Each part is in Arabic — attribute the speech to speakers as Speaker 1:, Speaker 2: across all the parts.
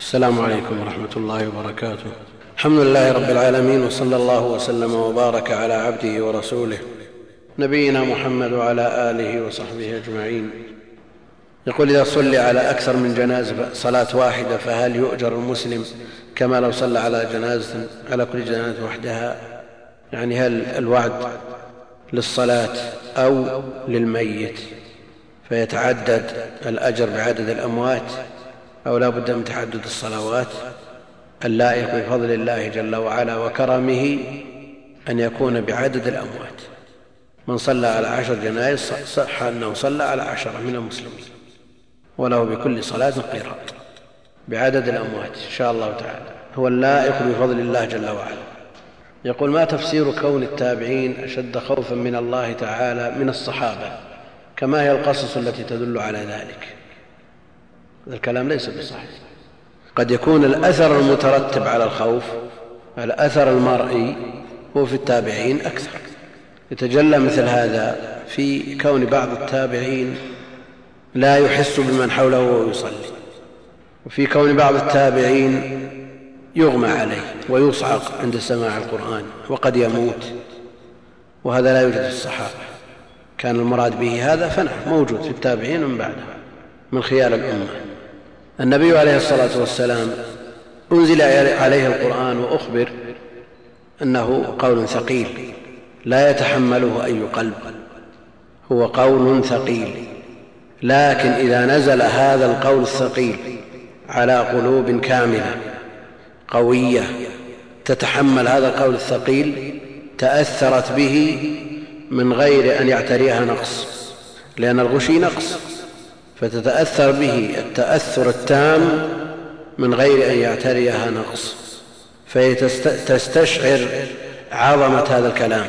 Speaker 1: السلام عليكم ورحمة الله وبركاته. الحمد لله رب العالمين وصلى الله وسلم وبارك على عبده ورسوله نبينا محمد وعلى آله وصحبه أجمعين. يقول إذا صلي على أكثر من جنازة صلاة واحدة فهل يؤجر المسلم كما لو صلى على جنازة على كل جنازة وحدها؟ يعني هل الوعد للصلاة أو للميت؟ فيتعدد الأجر بعدد الأموات أو لا بد من تعدد الصلوات اللائق بفضل الله جل وعلا وكرمه أن يكون بعدد الأموات. من صلى على عشر جنائز صح أنه صلى على عشرة من المسلمين. وله بكل صلاة قيراط. بعدد الأموات إن شاء الله تعالى. هو اللائق بفضل الله جل وعلا. يقول ما تفسير كون التابعين أشد خوفا من الله تعالى من الصحابة؟ كما هي القصص التي تدل على ذلك. هذا الكلام ليس بصحيح. قد يكون الأثر المترتب على الخوف الأثر المرئي هو في التابعين أكثر. يتجلى مثل هذا في كون بعض التابعين لا يحس بمن حوله وهو يصلي وفي كون بعض التابعين يغمى عليه ويصعق عند سماع القرآن وقد يموت وهذا لا يوجد في الصحابة. كان المراد به هذا فنعم موجود في التابعين من بعده من خيار الأمة. النبي عليه الصلاة والسلام أنزل عليه القرآن وأخبر أنه قول ثقيل لا يتحمله أي قلب. هو قول ثقيل لكن إذا نزل هذا القول الثقيل على قلوب كاملة قوية تتحمل هذا القول الثقيل تأثرت به من غير أن يعتريها نقص لأن الغشي نقص. فتتأثر به التأثر التام من غير أن يعتريها نقص فهي تستشعر عظمة هذا الكلام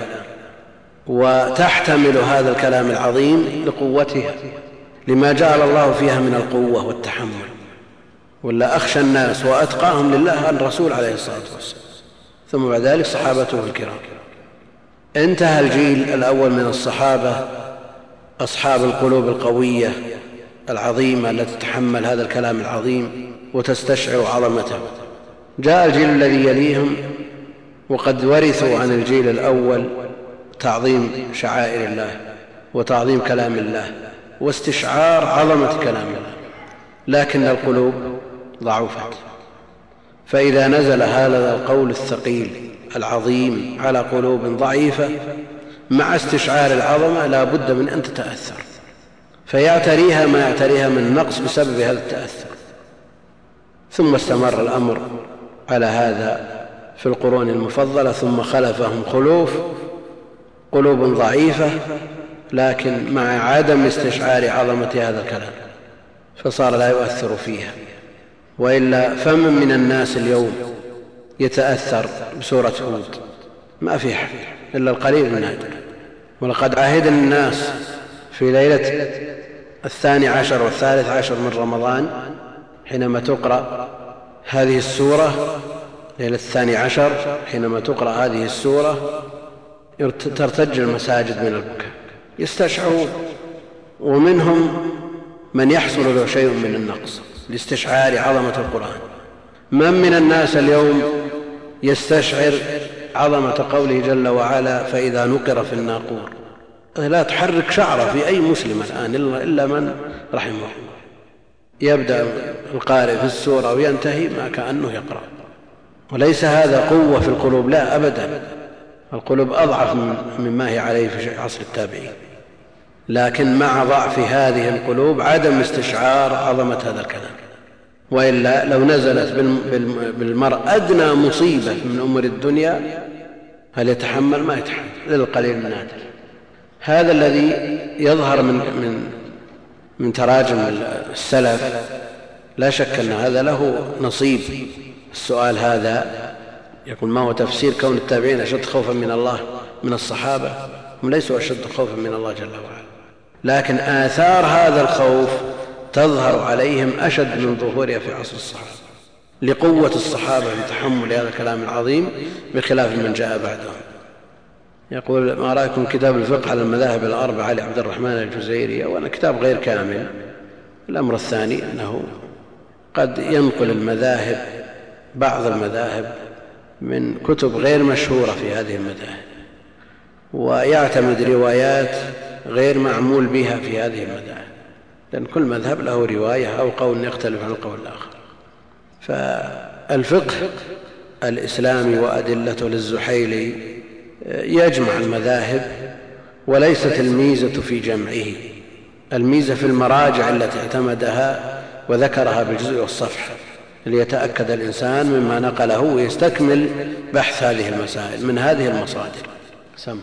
Speaker 1: وتحتمل هذا الكلام العظيم لقوتها لما جعل الله فيها من القوة والتحمل. ولا أخشى الناس وأتقاهم لله الرسول عليه الصلاة والسلام. ثم بعد ذلك صحابته الكرام. انتهى الجيل الأول من الصحابة أصحاب القلوب القوية العظيمة التي تتحمل هذا الكلام العظيم وتستشعر عظمته. جاء الجيل الذي يليهم وقد ورثوا عن الجيل الأول تعظيم شعائر الله وتعظيم كلام الله واستشعار عظمة كلام الله لكن القلوب ضعفت. فإذا نزل هذا القول الثقيل العظيم على قلوب ضعيفة مع استشعار العظمة لا بد من أن تتأثر. فيعتريها ما يعتريها من نقص بسبب هذا التأثر. ثم استمر الأمر على هذا في القرون المفضلة ثم خلفهم خلوف قلوب ضعيفة لكن مع عدم استشعار عظمة هذا الكلام. فصار لا يؤثر فيها. وإلا فمن من الناس اليوم يتأثر بسورة هود. ما في حد إلا القليل النادر ولقد عهدنا الناس في ليلة الثاني عشر والثالث عشر من رمضان حينما تقرأ هذه السورة ليلة الثاني عشر حينما تقرأ هذه السورة ترتج المساجد من البكاء. يستشعرون ومنهم من يحصل له شيء من النقص لاستشعار عظمة القرآن. من من الناس اليوم يستشعر عظمة قوله جل وعلا فإذا نقر في الناقور لا تحرك شعره في أي مسلم الآن إلا من رحمه الله. يبدأ القارئ في السورة وينتهي ما كأنه يقرأ. وليس هذا قوة في القلوب لا أبدا. القلوب أضعف مما هي عليه في عصر التابعين. لكن مع ضعف هذه القلوب عدم استشعار عظمة هذا الكلام. وإلا لو نزلت بالمرء أدنى مصيبة من أمور الدنيا هل يتحمل ما يتحمل للقليل النادر هذا الذي يظهر من من من تراجم السلف لا شك أن هذا له نصيب. السؤال هذا يقول ما هو تفسير كون التابعين أشد خوفا من الله من الصحابة؟ هم ليسوا أشد خوفا من الله جل وعلا. لكن آثار هذا الخوف تظهر عليهم أشد من ظهورها في عصر الصحابة. لقوة الصحابة في تحمل هذا الكلام العظيم بخلاف من جاء بعدهم. يقول ما رأيكم كتاب الفقه على المذاهب الأربعة لعبد الرحمن الجزيري وأنا كتاب غير كامل؟ الأمر الثاني أنه قد ينقل المذاهب بعض المذاهب من كتب غير مشهورة في هذه المذاهب ويعتمد روايات غير معمول بها في هذه المذاهب لأن كل مذهب له رواية أو قول يختلف عن القول الآخر. فالفقه الإسلامي وأدلته للزحيلي يجمع المذاهب وليست الميزة في جمعه الميزة في المراجع التي اعتمدها وذكرها بالجزء والصفحة ليتأكد الإنسان مما نقله ويستكمل بحث هذه المسائل من هذه المصادر. سم.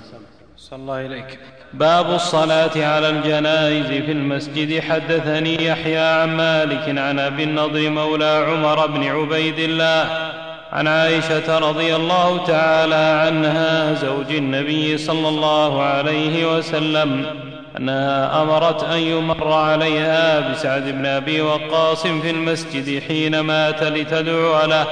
Speaker 2: صلى الله إليك. باب الصلاة على الجنائز في المسجد. حدثني يحيى عن مالك عن أبي النضر مولى عمر بن عبيد الله عن عائشة رضي الله تعالى عنها زوج النبي صلى الله عليه وسلم أنها أمرت أن يمر عليها بسعد بن أبي وقاص في المسجد حين مات لتدعو له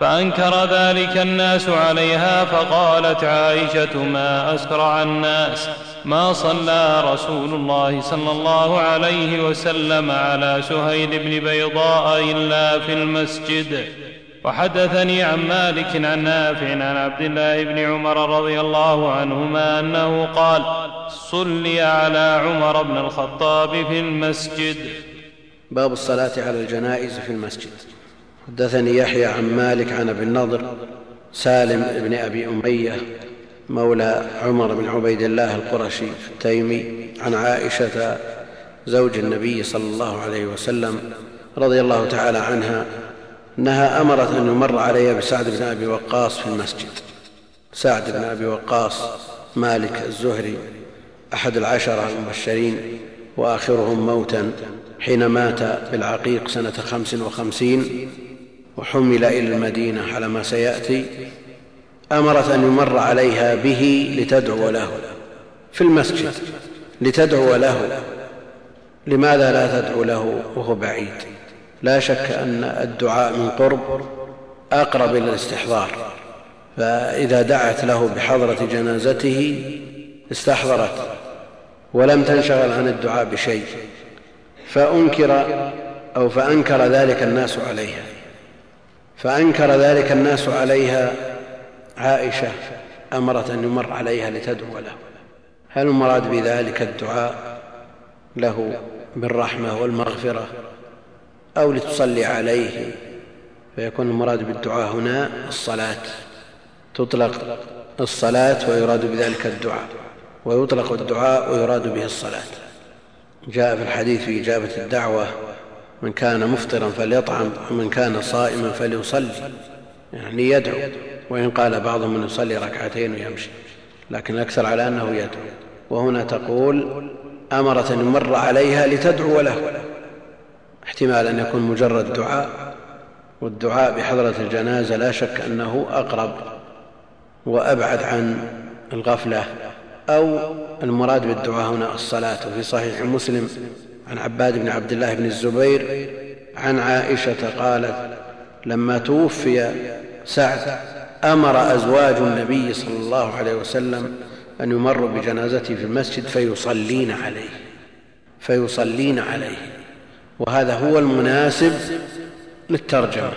Speaker 2: فأنكر ذلك الناس عليها فقالت عائشة ما أسرع الناس ما صلى رسول الله صلى الله عليه وسلم على سهيل بن بيضاء إلا في المسجد. وحدثني عن مالك عن نافع عن عبد الله بن عمر رضي الله عنهما أنه قال صلي على عمر بن الخطاب في المسجد.
Speaker 1: باب الصلاة على الجنائز في المسجد. حدثني يحيى عن مالك عن أبي النضر سالم بن أبي أمية مولى عمر بن عبيد الله القرشي التيمي عن عائشة زوج النبي صلى الله عليه وسلم رضي الله تعالى عنها انها امرت ان يمر عليها بسعد بن ابي وقاص في المسجد. سعد بن ابي وقاص مالك الزهري احد العشره المبشرين واخرهم موتا حين مات بالعقيق سنة خمس وخمسين وحمل إلى المدينة على ما سيأتي. أمرت أن يمر عليها به لتدعو له في المسجد. لتدعو له. لماذا لا تدعو له وهو بعيد؟ لا شك أن الدعاء من قرب أقرب إلى الاستحضار فإذا دعت له بحضرة جنازته استحضرت ولم تنشغل عن الدعاء بشيء فأنكر أو فأنكر ذلك الناس عليها. فأنكر ذلك الناس عليها عائشة أمرت أن يمر عليها لتدعو له. هل المراد بذلك الدعاء له بالرحمة والمغفرة؟ أو لتصلي عليه فيكون المراد بالدعاء هنا الصلاة. تطلق الصلاة ويراد بذلك الدعاء ويطلق الدعاء ويراد به الصلاة. جاء في الحديث في إجابة الدعوة من كان مفطرا فليطعم ومن كان صائما فليصلي. يعني يدعو وإن قال بعضهم انه يصلي ركعتين ويمشي لكن الأكثر على أنه يدعو. وهنا تقول أمرت أن يمر عليها لتدعو له. احتمال أن يكون مجرد دعاء والدعاء بحضرة الجنازة لا شك أنه أقرب وأبعد عن الغفلة أو المراد بالدعاء هنا الصلاة. وفي صحيح مسلم عن عباد بن عبد الله بن الزبير عن عائشة قالت لما توفي سعد أمر أزواج النبي صلى الله عليه وسلم أن يمروا بجنازته في المسجد فيصلين عليه فيصلين عليه. وهذا هو المناسب للترجمة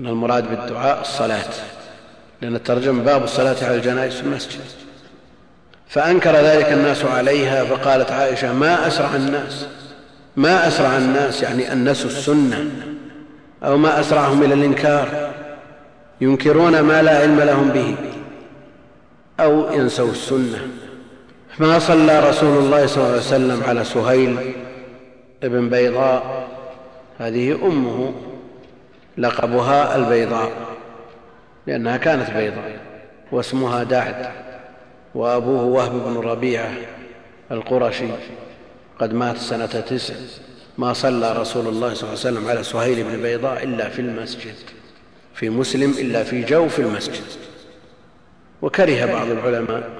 Speaker 1: إن المراد بالدعاء الصلاة لأن الترجمة باب الصلاة على الجنائز في المسجد. فأنكر ذلك الناس عليها فقالت عائشة ما أسرع الناس ما أسرع الناس يعني نسوا السنة أو ما أسرعهم إلى الإنكار ينكرون ما لا علم لهم به أو ينسوا السنة. ما صلى رسول الله صلى الله عليه وسلم على سهيل ابن بيضاء هذه أمه لقبها البيضاء لأنها كانت بيضاء واسمها دعد وأبوه وهب بن ربيعة القرشي قد مات سنة تسع ما صلى رسول الله صلى الله عليه وسلم على سهيل بن بيضاء إلا في المسجد في مسلم إلا في جوف المسجد. وكره بعض العلماء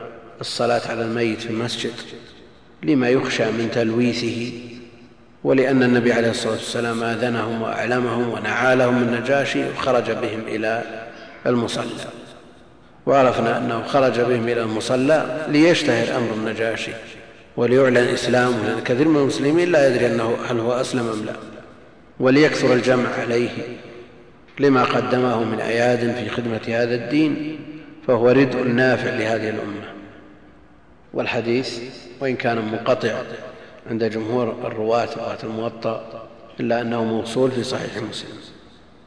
Speaker 1: الصلاة على الميت في المسجد لما يخشى من تلويثه ولأن النبي عليه الصلاة والسلام آذنهم وأعلمهم ونعالهم النجاشي وخرج بهم إلى المصلى. وعرفنا أنه خرج بهم إلى المصلى ليشتهر أمر النجاشي وليعلن إسلامه لأن كثير من المسلمين لا يدري أنه هل هو أسلم أم لا. وليكثر الجمع عليه لما قدمه من أياد في خدمة هذا الدين فهو ردء نافع لهذه الأمة. والحديث وإن كان منقطع عند جمهور الرواة رواة الموطأ إلا أنه موصول في صحيح مسلم.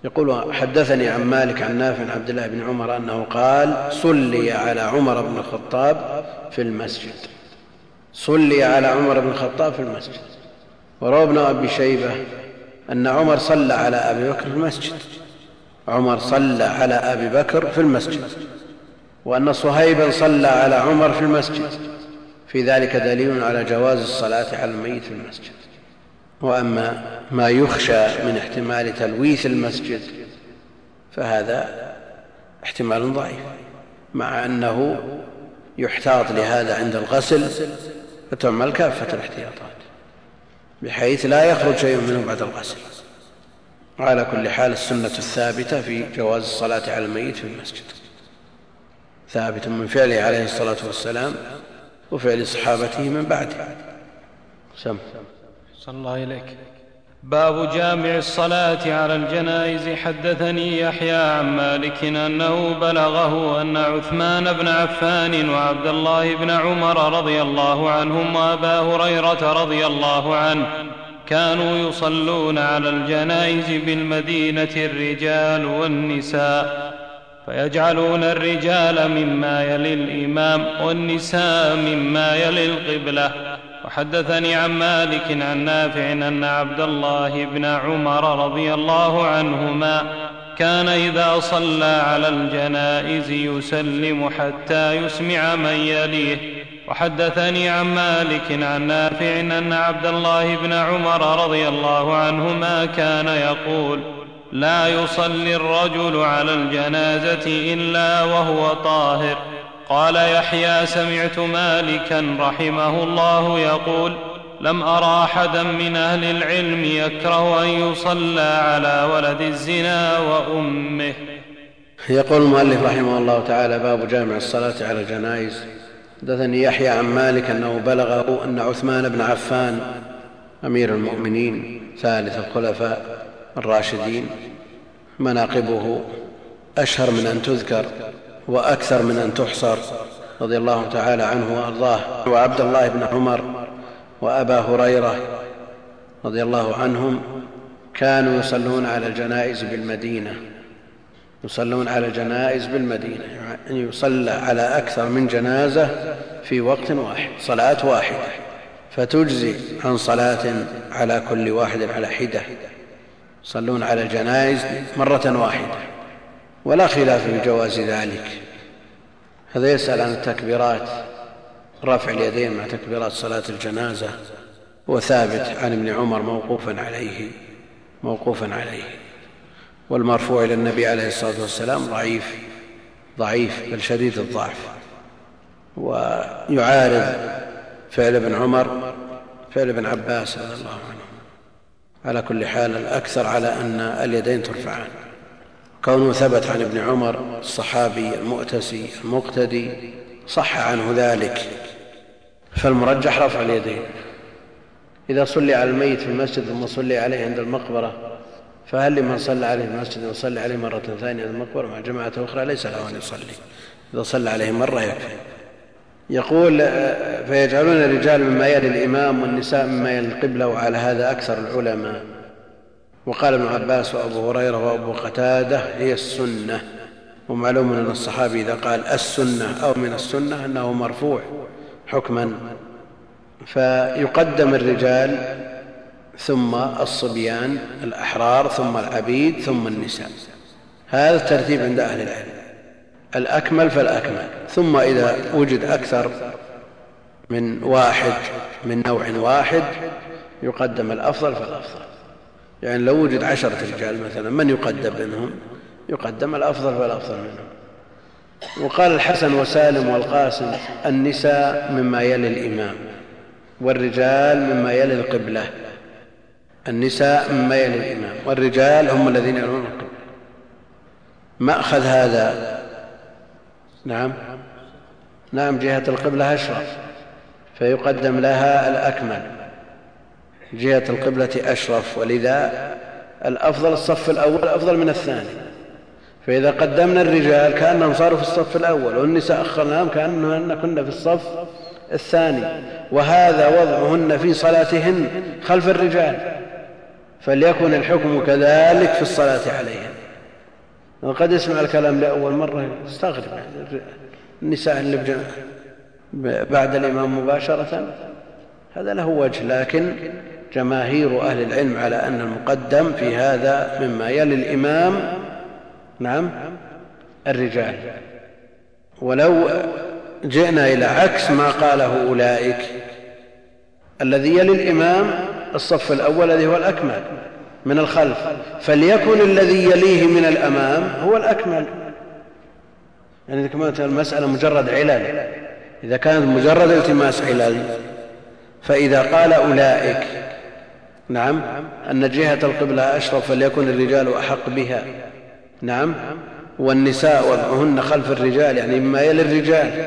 Speaker 1: يقول حدثني عن مالك عن نافع عن عبد الله بن عمر أنه قال صلي على عمر بن الخطاب في المسجد. صلي على عمر بن الخطاب في المسجد. وروى ابن أبي شيبة أن عمر صلى على أبي بكر في المسجد. عمر صلى على أبي بكر في المسجد. وأن صهيبا صلى على عمر في المسجد. في ذلك دليل على جواز الصلاة على الميت في المسجد. وأما ما يخشى من احتمال تلويث المسجد فهذا احتمال ضعيف مع أنه يحتاط لهذا عند الغسل فتعمل كافة الاحتياطات بحيث لا يخرج شيء منه بعد الغسل. وعلى كل حال السنة الثابتة في جواز الصلاة على الميت في المسجد. ثابت من فعله عليه الصلاة والسلام وفعل صحابته من بعده. سم.
Speaker 2: صلى الله إليك باب جامع الصلاة على الجنائز. حدثني يحيى عن مالك أنه بلغه أن عثمان بن عفان وعبد الله بن عمر رضي الله عنهم وأبا هريرة رضي الله عنه كانوا يصلون على الجنائز بالمدينة الرجال والنساء. فيجعلون الرجال مما يلي الإمام والنساء مما يلي القبلة. وحدثني عن مالك عن نافع أن عبد الله بن عمر رضي الله عنهما كان إذا صلى على الجنائز يسلم حتى يسمع من يليه. وحدثني عن مالك عن نافع أن عبد الله بن عمر رضي الله عنهما كان يقول لا يصلي الرجل على الجنازة إلا وهو طاهر. قال يحيى سمعت مالكا رحمه الله يقول لم أرى أحدا من أهل العلم يكره أن يصلى على ولد الزنا وأمه.
Speaker 1: يقول المؤلف رحمه الله تعالى باب جامع الصلاة على الجنائز. حدثني يحيى عن مالك أنه بلغه أن عثمان بن عفان أمير المؤمنين ثالث الخلفاء الراشدين. مناقبه أشهر من أن تذكر وأكثر من أن تحصر رضي الله تعالى عنه وأرضاه. وعبد الله بن عمر وأبا هريرة رضي الله عنهم كانوا يصلون على الجنائز بالمدينة. يصلون على الجنائز بالمدينة يعني يصلى على أكثر من جنازة في وقت واحد صلاة واحدة. فتجزي عن صلاة على كل واحد على حدة. يصلون على الجنائز مرة واحدة ولا خلاف في جواز ذلك. هذا يسأل عن التكبيرات رفع اليدين مع تكبيرات صلاة الجنازة وثابت عن ابن عمر موقوفا عليه موقوفا عليه. والمرفوع إلى النبي عليه الصلاة والسلام ضعيف ضعيف بل شديد الضعف. ويعارض فعل ابن عمر فعل ابن عباس رضي الله عنه. على كل حال الأكثر على أن اليدين ترفعان. كونه ثبت عن ابن عمر الصحابي المؤتسي المقتدي صح عنه ذلك. فالمرجح رفع اليدين. إذا صلي على الميت في المسجد ثم صلي عليه عند المقبرة فهل لمن صلى عليه في المسجد يصلي عليه مرة ثانية عند المقبرة مع جماعة أخرى؟ ليس له أن يصلي. إذا صلى عليه مرة يكفي. يقول فيجعلون الرجال مما يلي الإمام والنساء مما يلي القبلة وعلى هذا أكثر العلماء. وقال ابن عباس وأبو هريرة وأبو قتادة هي السنة. ومعلوم أن الصحابي إذا قال السنة أو من السنة أنه مرفوع حكما. فيقدم الرجال ثم الصبيان الأحرار ثم العبيد ثم النساء. هذا الترتيب عند أهل العلم. الأكمل فالأكمل. ثم إذا وجد أكثر من واحد من نوع واحد يقدم الأفضل فالأفضل. يعني لو وجد عشرة رجال مثلا من يقدم منهم؟ يقدم الأفضل فالأفضل منه وقال الحسن وسالم والقاسم النساء مما يلي الإمام والرجال مما يلي القبلة. النساء مما يلي الإمام والرجال هم الذين يلون القبلة. مأخذ هذا نعم. نعم جهة القبلة أشرف. فيقدم لها الأكمل. جهة القبلة أشرف ولذا الأفضل الصف الأول أفضل من الثاني. فإذا قدمنا الرجال كأنهم صاروا في الصف الأول والنساء أخرناهم كأنهن كن في الصف الثاني. وهذا وضعهن في صلاتهن خلف الرجال. فليكن الحكم كذلك في الصلاة عليهن. وقد يسمع الكلام لأول مرة استغرب النساء اللي بعد الإمام مباشرة. هذا له وجه لكن جماهير أهل العلم على أن المقدم في هذا مما يلي الإمام نعم الرجال. ولو جئنا إلى عكس ما قاله أولئك الذي يلي الإمام الصف الأول الذي هو الأكمل. من الخلف. فليكن الذي يليه من الأمام هو الأكمل. يعني كما المسألة مجرد علل. إذا كانت مجرد التماس علل فإذا قال أولئك نعم أن جهة القبلة أشرف فليكن الرجال أحق بها. نعم والنساء وضعهن خلف الرجال يعني مما يلي الرجال.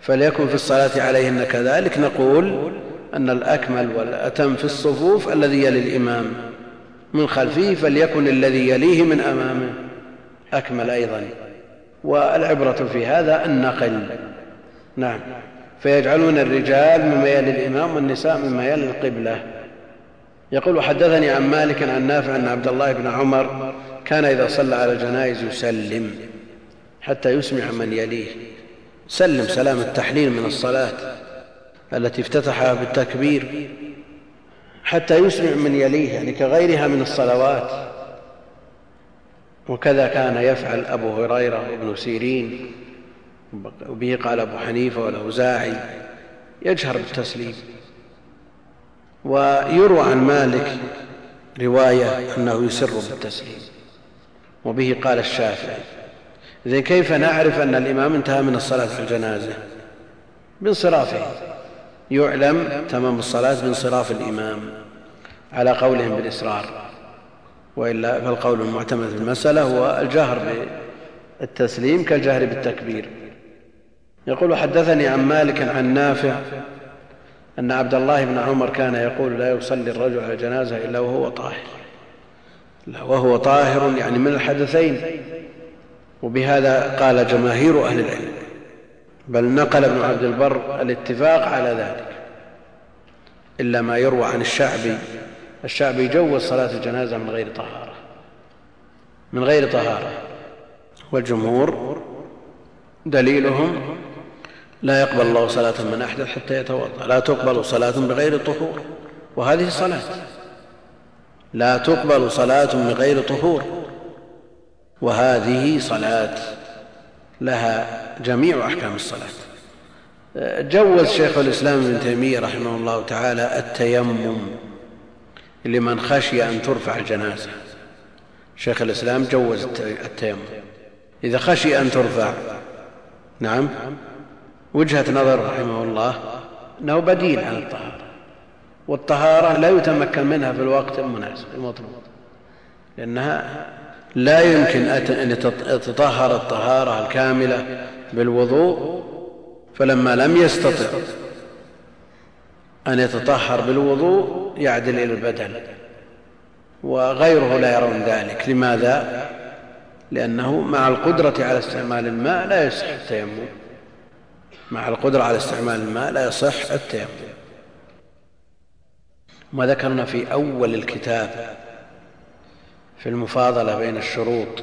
Speaker 1: فليكن في الصلاة عليهن كذلك. نقول أن الأكمل والأتم في الصفوف الذي يلي الإمام. من خلفه فليكن الذي يليه من أمامه. أكمل أيضا. والعبرة في هذا النقل. نعم. فيجعلون الرجال مما يلي الإمام والنساء مما يلي القبلة. يقول حدثني عن مالك عن نافع أن عبد الله بن عمر كان إذا صلى على الجنائز يسلم حتى يسمع من يليه. سلم سلام التحليل من الصلاة التي افتتحها بالتكبير. حتى يسمع من يليه يعني كغيرها من الصلوات. وكذا كان يفعل أبو هريرة وابن سيرين وبه قال أبو حنيفة والأوزاعي يجهر بالتسليم. ويروى عن مالك رواية أنه يسر بالتسليم. وبه قال الشافعي إذن كيف نعرف أن الإمام انتهى من الصلاة في الجنازة؟ بانصرافه يعلم تمام الصلاة بانصراف الإمام على قولهم بالإسرار وإلا فالقول المعتمد في المسألة هو الجهر بالتسليم كالجهر بالتكبير. يقول حدثني عن مالك عن نافع أن عبد الله بن عمر كان يقول لا يصلي الرجل على جنازة إلا وهو طاهر. وهو طاهر يعني من الحدثين وبهذا قال جماهير أهل العلم. بل نقل ابن عبد البر الاتفاق على ذلك إلا ما يروى عن الشعبي الشعبي جوز صلاة الجنازة من غير طهارة من غير طهارة والجمهور دليلهم لا يقبل الله صلاة من أحدث حتى يتوضأ لا تقبل صلاة بغير طهور وهذه صلاة لا تقبل صلاة بغير طهور وهذه صلاة لها جميع أحكام الصلاة. جوز شيخ الإسلام ابن تيمية رحمه الله تعالى التيمم لمن خشي أن ترفع الجنازة. شيخ الإسلام جوز التيمم. إذا خشي أن ترفع نعم وجهة نظر رحمه الله أنه بديل عن الطهارة. والطهارة لا يتمكن منها في الوقت المناسب المطلوب لأنها لا يمكن أن تطهر الطهارة الكاملة بالوضوء فلما لم يستطع أن يتطهر بالوضوء يعدل إلى البدن وغيره لا يرون ذلك. لماذا؟ لأنه مع القدرة على استعمال الماء لا يصح التيمم. مع القدرة على استعمال الماء لا يصح التيمم. ما ذكرنا في أول الكتاب في المفاضلة بين الشروط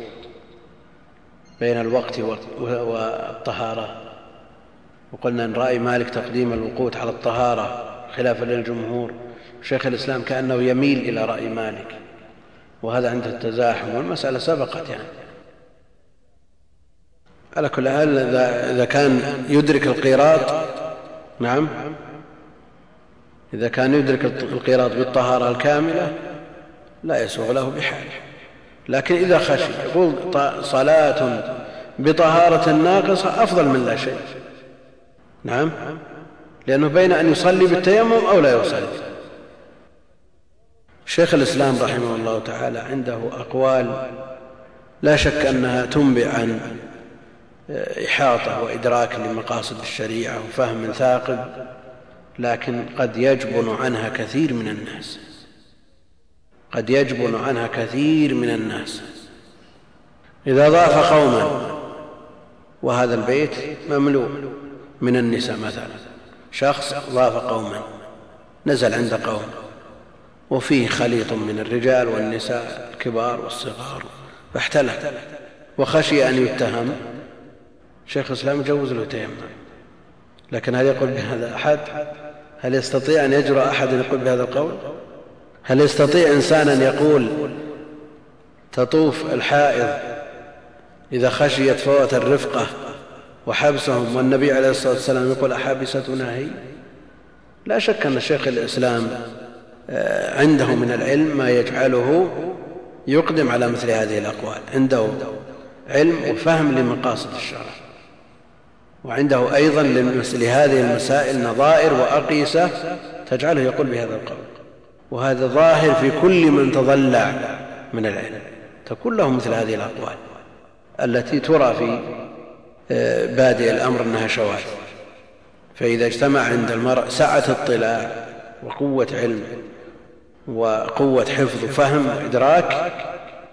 Speaker 1: بين الوقت والطهارة. وقلنا إن رأي مالك تقديم الوقوت على الطهارة خلافا للجمهور. شيخ الإسلام كأنه يميل إلى رأي مالك وهذا عند التزاحم والمسألة سبقت يعني. على كل حال إذا كان يدرك القيراط نعم. إذا كان يدرك القيراط بالطهارة الكاملة لا يسوغ له بحال لكن إذا خشي يقول صلاة بطهارة ناقصة أفضل من لا شيء. نعم؟ لأنه بين أن يصلي بالتيمم أو لا يصلي. شيخ الإسلام رحمه الله تعالى عنده أقوال لا شك أنها تنبئ عن إحاطة وإدراك لمقاصد الشريعة وفهم ثاقب لكن قد يجبن عنها كثير من الناس. قد يجبن عنها كثير من الناس. إذا ضاف قوما وهذا البيت مملوء من النساء مثلا. شخص ضاف قوما نزل عند قوم وفيه خليط من الرجال والنساء الكبار والصغار فاحتلف وخشي أن يتهم. شيخ الإسلام يجوز له تيمم. لكن هل يقول بهذا أحد؟ هل يستطيع أن يجرؤ أحد يقول بهذا القول؟ هل يستطيع إنسان أن يقول تطوف الحائض إذا خشيت فوت الرفقة وحبسهم والنبي عليه الصلاة والسلام يقول أحابستنا هي؟ لا شك أن شيخ الإسلام آه، عنده من العلم ما يجعله يقدم على مثل هذه الأقوال. عنده علم وفهم لمقاصد الشرع. وعنده أيضا لمثل هذه المسائل نظائر وأقيسة تجعله يقول بهذا القول. وهذا ظاهر في كل من تضلع من العلم. تكون له مثل هذه الأقوال التي ترى في آه، بادئ الأمر أنها شواذ. فإذا اجتمع عند المرء سعة اطلاع وقوة علم وقوة حفظ وفهم وإدراك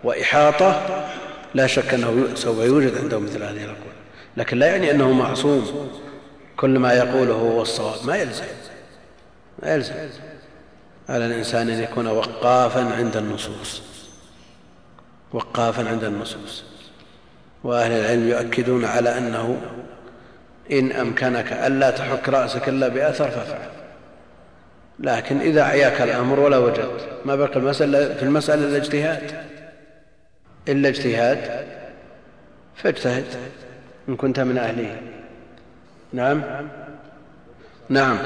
Speaker 1: وإحاطة لا شك أنه سوف يوجد عنده مثل هذه الأقوال. لكن لا يعني أنه معصوم. كل ما يقوله هو الصواب. ما يلزم. ما يلزم. على الإنسان أن يكون وقافا عند النصوص. وقافا عند النصوص. وأهل العلم يؤكدون على أنه إن أمكنك ألا تحك رأسك إلا بأثر فافعل. لكن إذا أعياك الأمر ولا وجدت ما بقي المسألة في المسألة إلا اجتهاد. إلا اجتهاد فاجتهد إن كنت من أهله. نعم؟ نعم.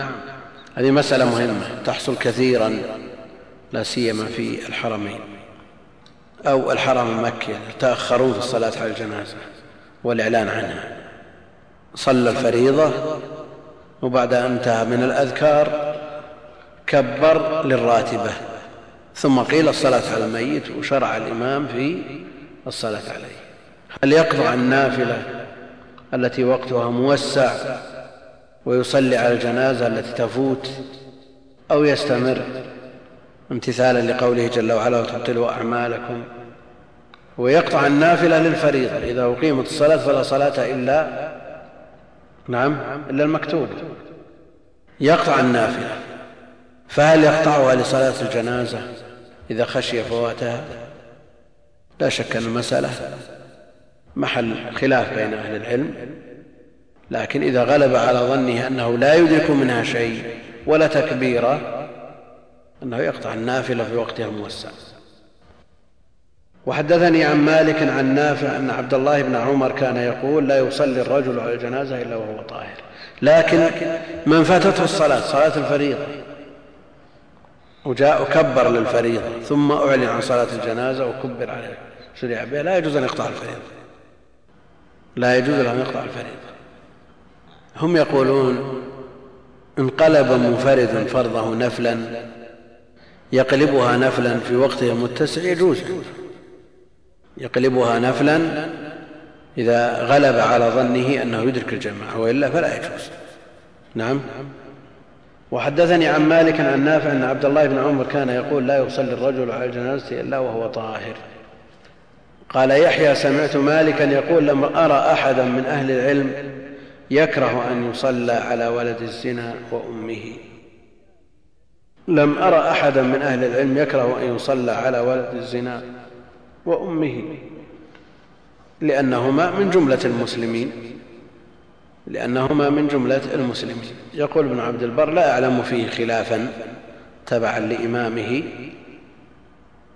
Speaker 1: هذه مسألة مهمة تحصل كثيرا لا سيما في الحرمين. أو الحرم المكي يتأخرون في الصلاة على الجنازة والإعلان عنها. صلى الفريضة وبعد أن انتهى من الأذكار كبر للراتبة. ثم قيل الصلاة على الميت وشرع الإمام في الصلاة عليه. هل يقطع النافلة التي وقتها موسع ويصلي على الجنازة التي تفوت أو يستمر امتثالا لقوله جل وعلا وتبطلوا أعمالكم. ويقطع النافلة للفريضة إذا أقيمت الصلاة فلا صلاة إلا نعم إلا المكتوبة يقطع النافلة فهل يقطعها لصلاة الجنازة إذا خشي فواتها لا شك أن المسألة محل خلاف بين أهل العلم. لكن إذا غلب على ظنه أنه لا يدرك منها شيء ولا تكبيرة أنه يقطع النافلة في وقتها الموسع وحدثني عن مالك عن نافع أن عبد الله بن عمر كان يقول لا يصلي الرجل على الجنازة إلا وهو طاهر. لكن من فاتته الصلاة؟ صلاة الفريضة. وجاء وكبر للفريضة ثم أعلن عن صلاة الجنازة وكبر عليه. شريع بها لا يجوز أن يقطع الفريضة. لا يجوز له أن يقطع الفريضة. هم يقولون انقلب منفرد فرضه نفلا يقلبها نفلا في وقتها المتسع يجوز. يقلبها نفلا إذا غلب على ظنه أنه يدرك الجماعة وإلا فلا يجوز. نعم. وحدثني عن مالك عن نافع أن عبد الله بن عمر كان يقول لا يصلي الرجل على الجنازة إلا وهو طاهر. قال يحيى سمعت مالكا يقول لم أرى أحدا من أهل العلم يكره أن يصلى على ولد الزنا وأمه. لم أرى أحدا من أهل العلم يكره أن يصلى على ولد الزنا وأمه لأنهما من جملة المسلمين. لأنهما من جملة المسلمين. يقول ابن عبد البر لا أعلم فيه خلافا تبعا لإمامه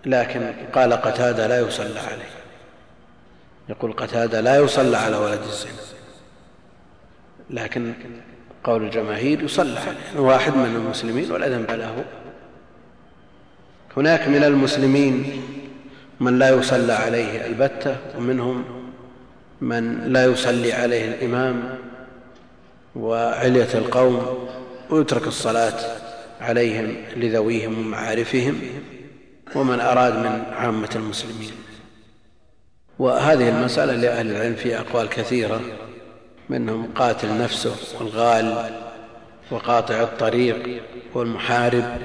Speaker 1: لكن قال قتادة لا يصلى عليه. يقول قتادة لا يصلى على ولد الزنا. لكن قول الجماهير يصلى عليه واحد من المسلمين ولا ذنب له. هناك من المسلمين من لا يصلى عليه البتة ومنهم من لا يصلي عليه الإمام وعلية القوم ويترك الصلاة عليهم لذويهم ومعارفهم ومن أراد من عامة المسلمين. وهذه المسألة لأهل العلم فيها أقوال كثيرة. منهم قاتل نفسه والغال وقاطع الطريق والمحارب.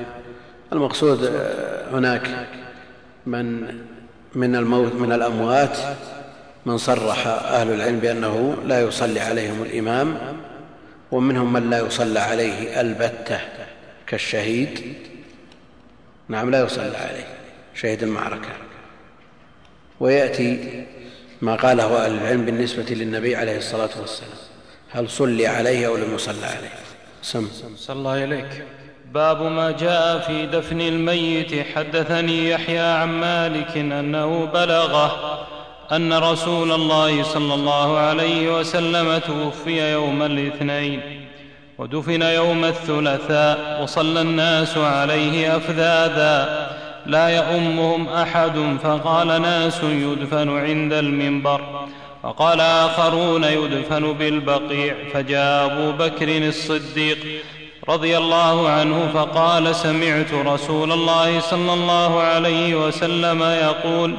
Speaker 1: المقصود هناك من من الموت من الأموات من صرح أهل العلم بأنه لا يصلي عليهم الإمام ومنهم من لا يصلى عليه البتة كالشهيد. نعم لا يصلى عليه شهيد المعركة. ويأتي ما قاله أهل العلم بالنسبة للنبي عليه الصلاة والسلام. هل صلي عليه أو لم يصلى عليه؟ سم.
Speaker 2: صلى الله إليك. باب ما جاء في دفن الميت. حدثني يحيى عن مالك أنه بلغه أن رسول الله صلى الله عليه وسلم توفي يوم الاثنين ودفن يوم الثلاثاء وصلى الناس عليه أفذاذا. لا يؤمهم أحد فقال ناس يدفن عند المنبر وقال آخرون يدفن بالبقيع فجاء أبو بكر الصديق رضي الله عنه فقال سمعت رسول الله صلى الله عليه وسلم يقول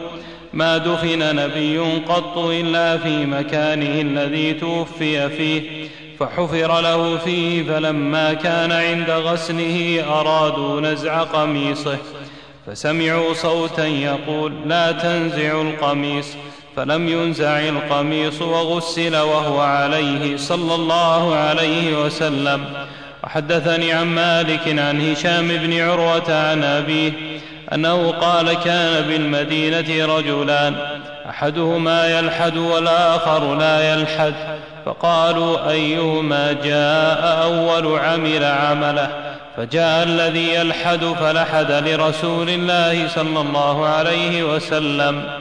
Speaker 2: ما دفن نبي قط إلا في مكانه الذي توفي فيه فحفر له فيه فلما كان عند غسله أرادوا نزع قميصه فسمعوا صوتا يقول لا تنزعوا القميص. فلم ينزع القميص وغسل وهو عليه صلى الله عليه وسلم. وحدثني عن مالك عن هشام بن عروة عن أبيه أنه قال كان بالمدينة رجلان أحدهما يلحد والآخر لا يلحد. فقالوا أيهما جاء أول عمل عمله؟ فجاء الذي يلحد فلحد لرسول الله صلى الله عليه وسلم.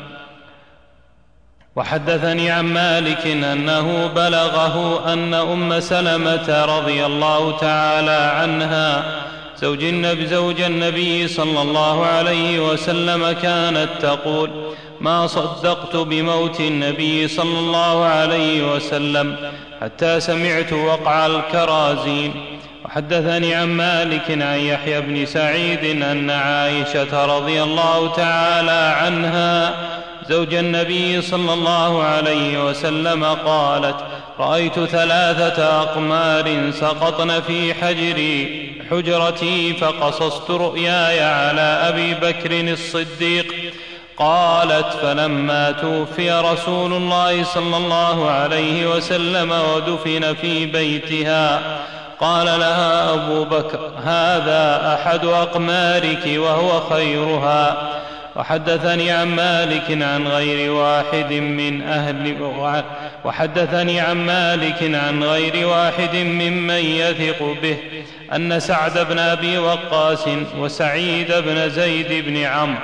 Speaker 2: وحدثني عن مالك أنه بلغه أن أم سلمة رضي الله تعالى عنها زوج النبي, زوج النبي صلى الله عليه وسلم كانت تقول ما صدقت بموت النبي صلى الله عليه وسلم حتى سمعت وقع الكرازين وحدثني عن مالك عن يحيى بن سعيد أن عائشة رضي الله تعالى عنها زوج النبي صلى الله عليه وسلم قالت رأيت ثلاثة أقمار سقطن في حجري حجرتي فقصصت رؤياي على أبي بكر الصديق. قالت فلما توفي رسول الله صلى الله عليه وسلم ودفن في بيتها قال لها أبو بكر هذا أحد أقمارك وهو خيرها. وحدثني عن مالك عن غير واحد من أهل وحدثني عن مالك عن غير واحد ممن يثق به أن سعد بن أبي وقاص وسعيد بن زيد بن عمرو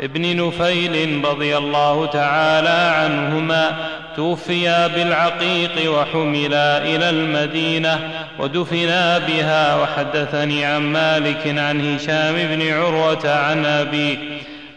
Speaker 2: ابن نفيل رضي الله تعالى عنهما توفيا بالعقيق وحملا إلى المدينة ودفنا بها وحدثني عن مالك عن هشام بن عروة عن أبيه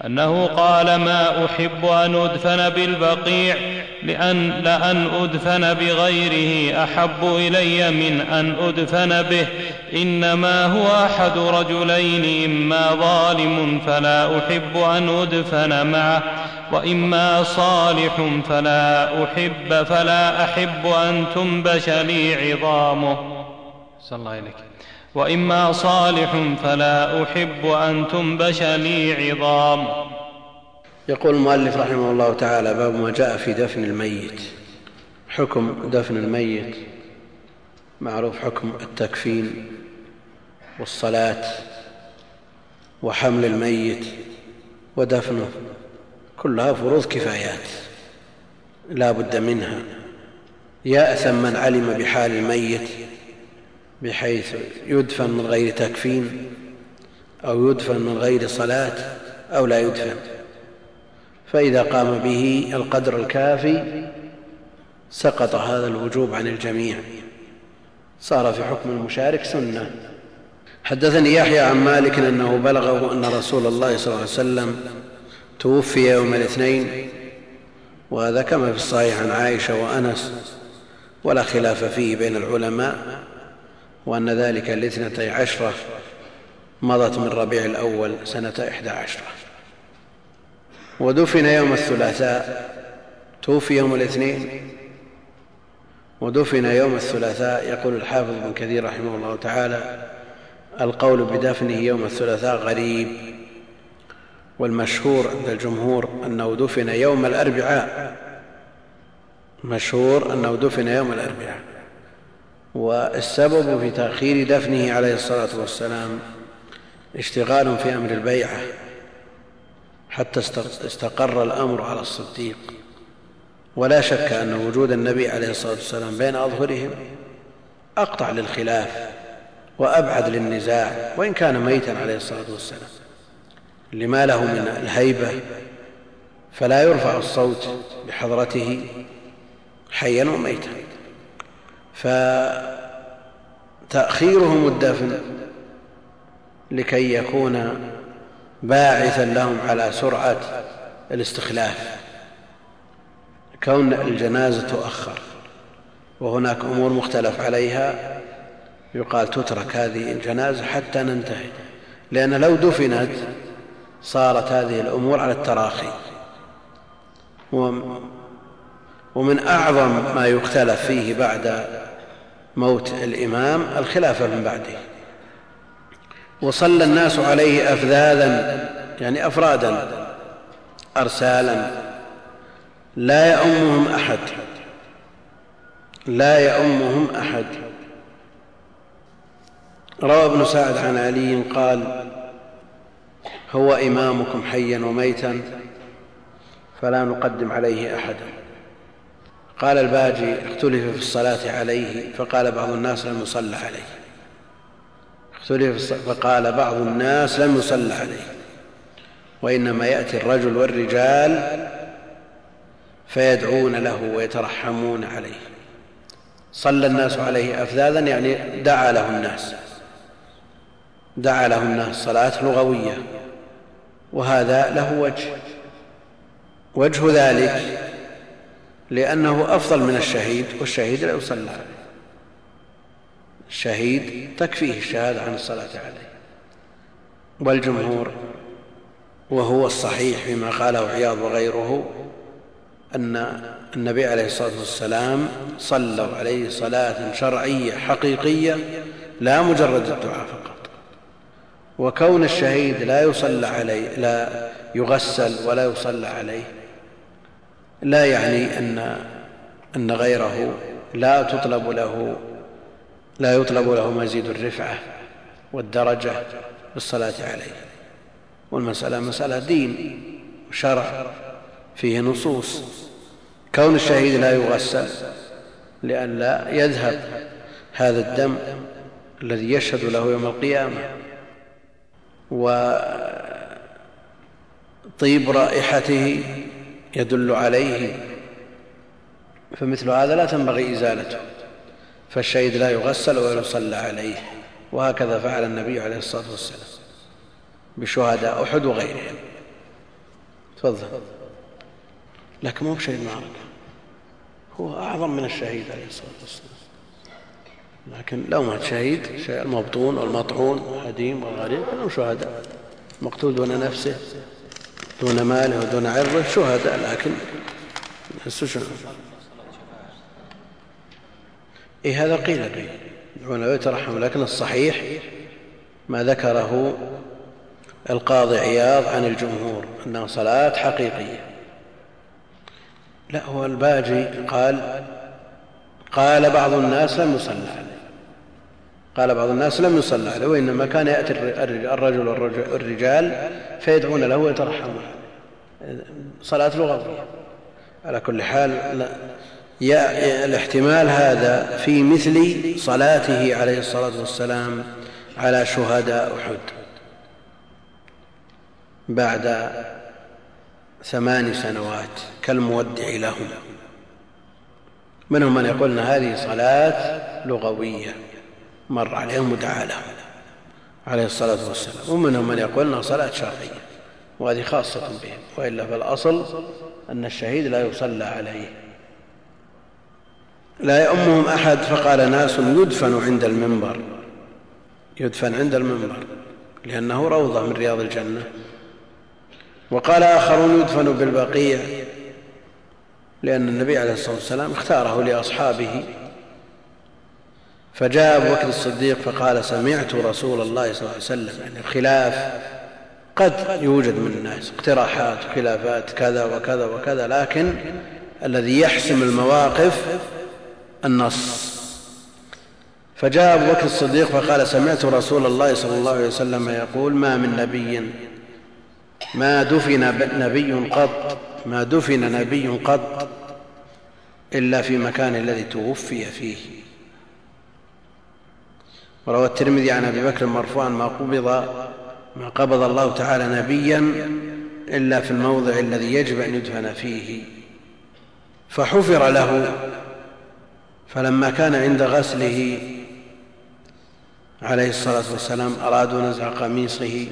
Speaker 2: أنه قال ما أحب أن أدفن بالبقيع لأن لأن أدفن بغيره أحب إلي من أن أدفن به. إنما هو أحد رجلين إما ظالم فلا أحب أن أدفن معه وإما صالح فلا أحب فلا أحب أن تنبش لي عظامه. صلى الله عليك. وإما صالح فلا أحب أن تنبش لي عظام.
Speaker 1: يقول المؤلف رحمه الله تعالى باب ما جاء في دفن الميت. حكم دفن الميت معروف حكم التكفين والصلاة وحمل الميت ودفنه كلها فروض كفايات لا بد منها. ياثم من علم بحال الميت بحيث يدفن من غير تكفين أو يدفن من غير صلاة أو لا يدفن. فإذا قام به القدر الكافي سقط هذا الوجوب عن الجميع. صار في حكم المشارك سنة. حدثني يحيى عن مالك أنه بلغه أن رسول الله صلى الله عليه وسلم توفي يوم الاثنين وهذا كما في الصحيح عن عائشة وأنس ولا خلاف فيه بين العلماء. وأن ذلك الاثنتي عشرة مضت من ربيع الأول سنة إحدى عشرة. ودفن يوم الثلاثاء توفي يوم الاثنين. ودفن يوم الثلاثاء يقول الحافظ بن كثير رحمه الله تعالى القول بدفنه يوم الثلاثاء غريب. والمشهور عند الجمهور أنه دفن يوم الأربعاء. مشهور أنه دفن يوم الأربعاء. والسبب في تأخير دفنه عليه الصلاة والسلام اشتغال في أمر البيعة حتى استقر الأمر على الصديق. ولا شك أن وجود النبي عليه الصلاة والسلام بين أظهرهم أقطع للخلاف وأبعد للنزاع وإن كان ميتا عليه الصلاة والسلام. لما له من الهيبة فلا يرفع الصوت بحضرته حيا وميتا. فتأخيرهم الدفن لكي يكون باعثا لهم على سرعة الاستخلاف. كون الجنازة تؤخر وهناك أمور مختلف عليها يقال تترك هذه الجنازة حتى ننتهي لأن لو دفنت صارت هذه الأمور على التراخي. ومن أعظم ما يختلف فيه بعد موت الإمام الخلافة من بعده. وصلى الناس عليه أفذاذا يعني أفرادا أرسالا. لا يؤمهم أحد. لا يؤمهم أحد. روى ابن سعد عن علي قال هو إمامكم حيا وميتا فلا نقدم عليه أحدا. قال الباجي اختلف في الصلاة عليه فقال بعض الناس لم يصلى عليه. اختلف فقال بعض الناس لم يصلى عليه. وإنما يأتي الرجل والرجال فيدعون له ويترحمون عليه. صلى الناس عليه أفذاذا يعني دعا له الناس. دعا له الناس صلاة لغوية. وهذا له وجه. وجه ذلك لأنه أفضل من الشهيد والشهيد لا يصلى عليه. الشهيد تكفيه الشهادة عن الصلاة عليه. والجمهور وهو الصحيح فيما قاله عياض وغيره أن النبي عليه الصلاة والسلام صلوا عليه صلاة شرعية حقيقية لا مجرد الدعاء فقط. وكون الشهيد لا يصلى عليه لا يغسل ولا يصلى عليه لا يعني أن أن غيره لا تطلب له لا يطلب له مزيد الرفعة والدرجة بالصلاة عليه. والمسألة مسألة دين وشرع فيه نصوص. كون الشهيد لا يغسل لئلا يذهب هذا الدم الذي يشهد له يوم القيامة. وطيب رائحته يدل عليه فمثل هذا لا تنبغي إزالته فالشهيد لا يغسل ولا يصلى عليه وهكذا فعل النبي عليه الصلاة والسلام بشهداء أحد وغيرهم. تفضل. لكن مو بشهيد معركة هو أعظم من الشهيد عليه الصلاة والسلام. لكن لو مات شهيد المبطون والمطعون والهديم والغريب كلهم شهداء مقتول دون نفسه. دون ماله ودون عرضه شهداء لكن شنو إيه هذا قيل به يدعون ويترحم لكن الصحيح ما ذكره القاضي عياض عن الجمهور أنها صلاة حقيقية. لا هو الباجي قال قال بعض الناس لم يصلى. قال بعض الناس لم يصلى عليه وإنما كان يأتي الرجل والرجال فيدعون له ويترحمون. صلاة لغوية على كل حال الاحتمال هذا في مثل صلاته عليه الصلاة والسلام على شهداء أحد. بعد ثمان سنوات كالمودع لهم. منهم من يقول إن هذه صلاة لغوية. مر عليهم ودعا لهم عليه الصلاة والسلام. ومنهم من يقول إنها صلاة شرعية وهذه خاصة بهم وإلا فالأصل أن الشهيد لا يصلى عليه. لا يؤمهم أحد فقال ناس يدفن عند المنبر يدفن عند المنبر لأنه روضة من رياض الجنة. وقال آخرون يدفن بالبقيع لأن النبي عليه الصلاة والسلام اختاره لأصحابه. فجاء أبو بكر الصديق فقال سمعت رسول الله صلى الله عليه وسلم يعني الخلاف. قد يوجد من الناس اقتراحات وخلافات كذا وكذا وكذا لكن الذي يحسم المواقف النص. فجاء أبو بكر الصديق فقال سمعت رسول الله صلى الله عليه وسلم يقول ما من نبي ما دفن نبي قط ما دفن نبي قط إلا في مكان الذي توفي فيه. وروى الترمذي عن أبي بكر مرفوعا ما قبض ما قبض الله تعالى نبيا إلا في الموضع الذي يجب أن يدفن فيه. فحفر له فلما كان عند غسله عليه الصلاة والسلام أرادوا نزع قميصه.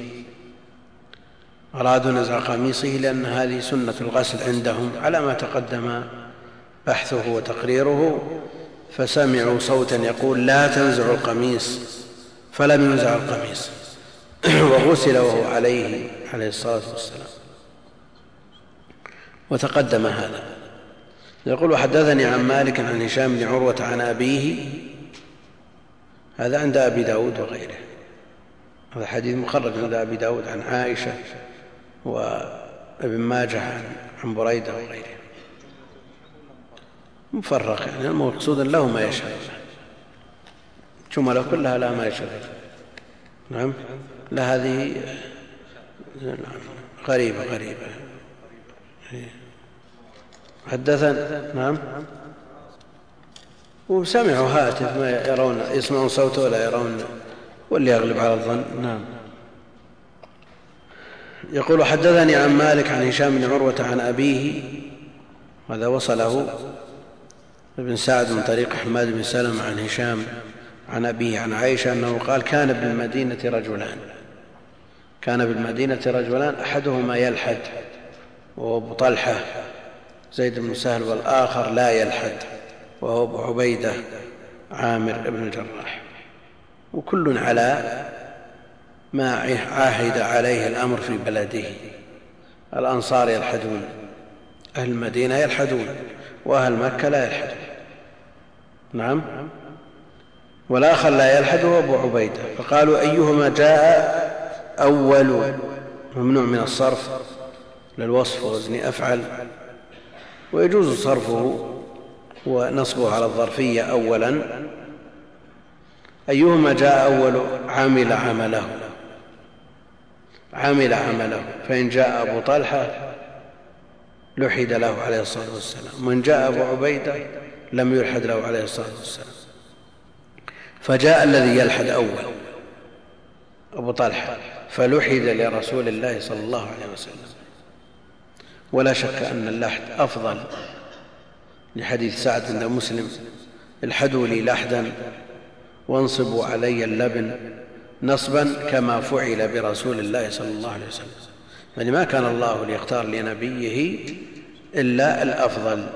Speaker 1: أرادوا نزع قميصه لأن هذه سنة الغسل عندهم على ما تقدم بحثه وتقريره. فسمعوا صوتا يقول لا تنزع القميص فلم ينزع القميص. وغسل وهو عليه عليه الصلاة والسلام. وتقدم هذا. يقول وحدثني عن مالك عن هشام بن عروة عن أبيه. هذا عند أبي داود وغيره. هذا حديث مخرج عند أبي داود عن عائشة وابن ماجه عن بريدة وغيره. مفرق. يعني المقصود له ما يشهد جمله كلها لا ما يشهد نعم. لا هذه غريبة غريبة. حدثنا نعم. وسمعوا هاتف ما يرون يسمعون صوته ولا يرون واللي يغلب على الظن. نعم. يقول حدثني عن مالك عن هشام بن عروة عن أبيه هذا وصله؟ ابن سعد من طريق حماد بن سلمة عن هشام عن أبيه عن عائشة أنه قال كان بالمدينة رجلان. كان بالمدينة رجلان أحدهما يلحد وهو أبو طلحة زيد بن سهل والآخر لا يلحد وهو أبو عبيدة عامر بن الجراح وكل على ما عاهد عليه الأمر في بلده. الأنصار يلحدون أهل المدينة يلحدون وأهل مكة لا يلحدون. نعم. والآخر لا يلحد هو أبو عبيدة. فقالوا أيهما جاء أول ممنوع من الصرف للوصف وزن أفعل. ويجوز صرفه ونصبه على الظرفية أولا. أيهما جاء أول عمل عمله. عمل عمله. فإن جاء أبو طلحة لحد له عليه الصلاة والسلام. وإن جاء أبو عبيدة لم يلحد له عليه الصلاة والسلام. فجاء الذي يلحد أول أبو طلحة فلحد لرسول الله صلى الله عليه وسلم. ولا شك أن اللحد أفضل لحديث سعد عند مسلم. الحدوا لي لحدا وانصبوا علي اللبن نصبا كما فعل برسول الله صلى الله عليه وسلم. يعني ما كان الله ليختار لنبيه إلا الأفضل.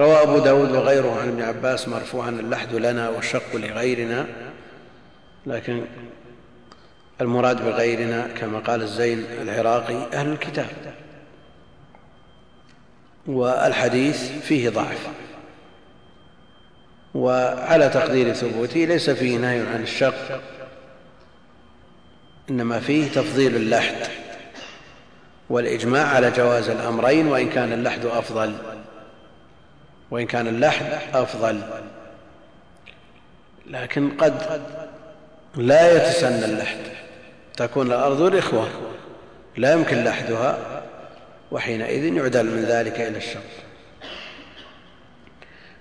Speaker 1: روى أبو ب داود وغيره عن ابن عباس مرفوعا اللحد لنا والشق لغيرنا لكن المراد بغيرنا كما قال الزين العراقي أهل الكتاب. والحديث فيه ضعف. وعلى تقدير ثبوته ليس فيه نهي عن الشق إنما فيه تفضيل اللحد والإجماع على جواز الأمرين وإن كان اللحد أفضل. وإن كان اللحد أفضل. لكن قد لا يتسنى اللحد تكون الأرض الإخوة لا يمكن لحدها وحينئذ يعدل من ذلك إلى الشر.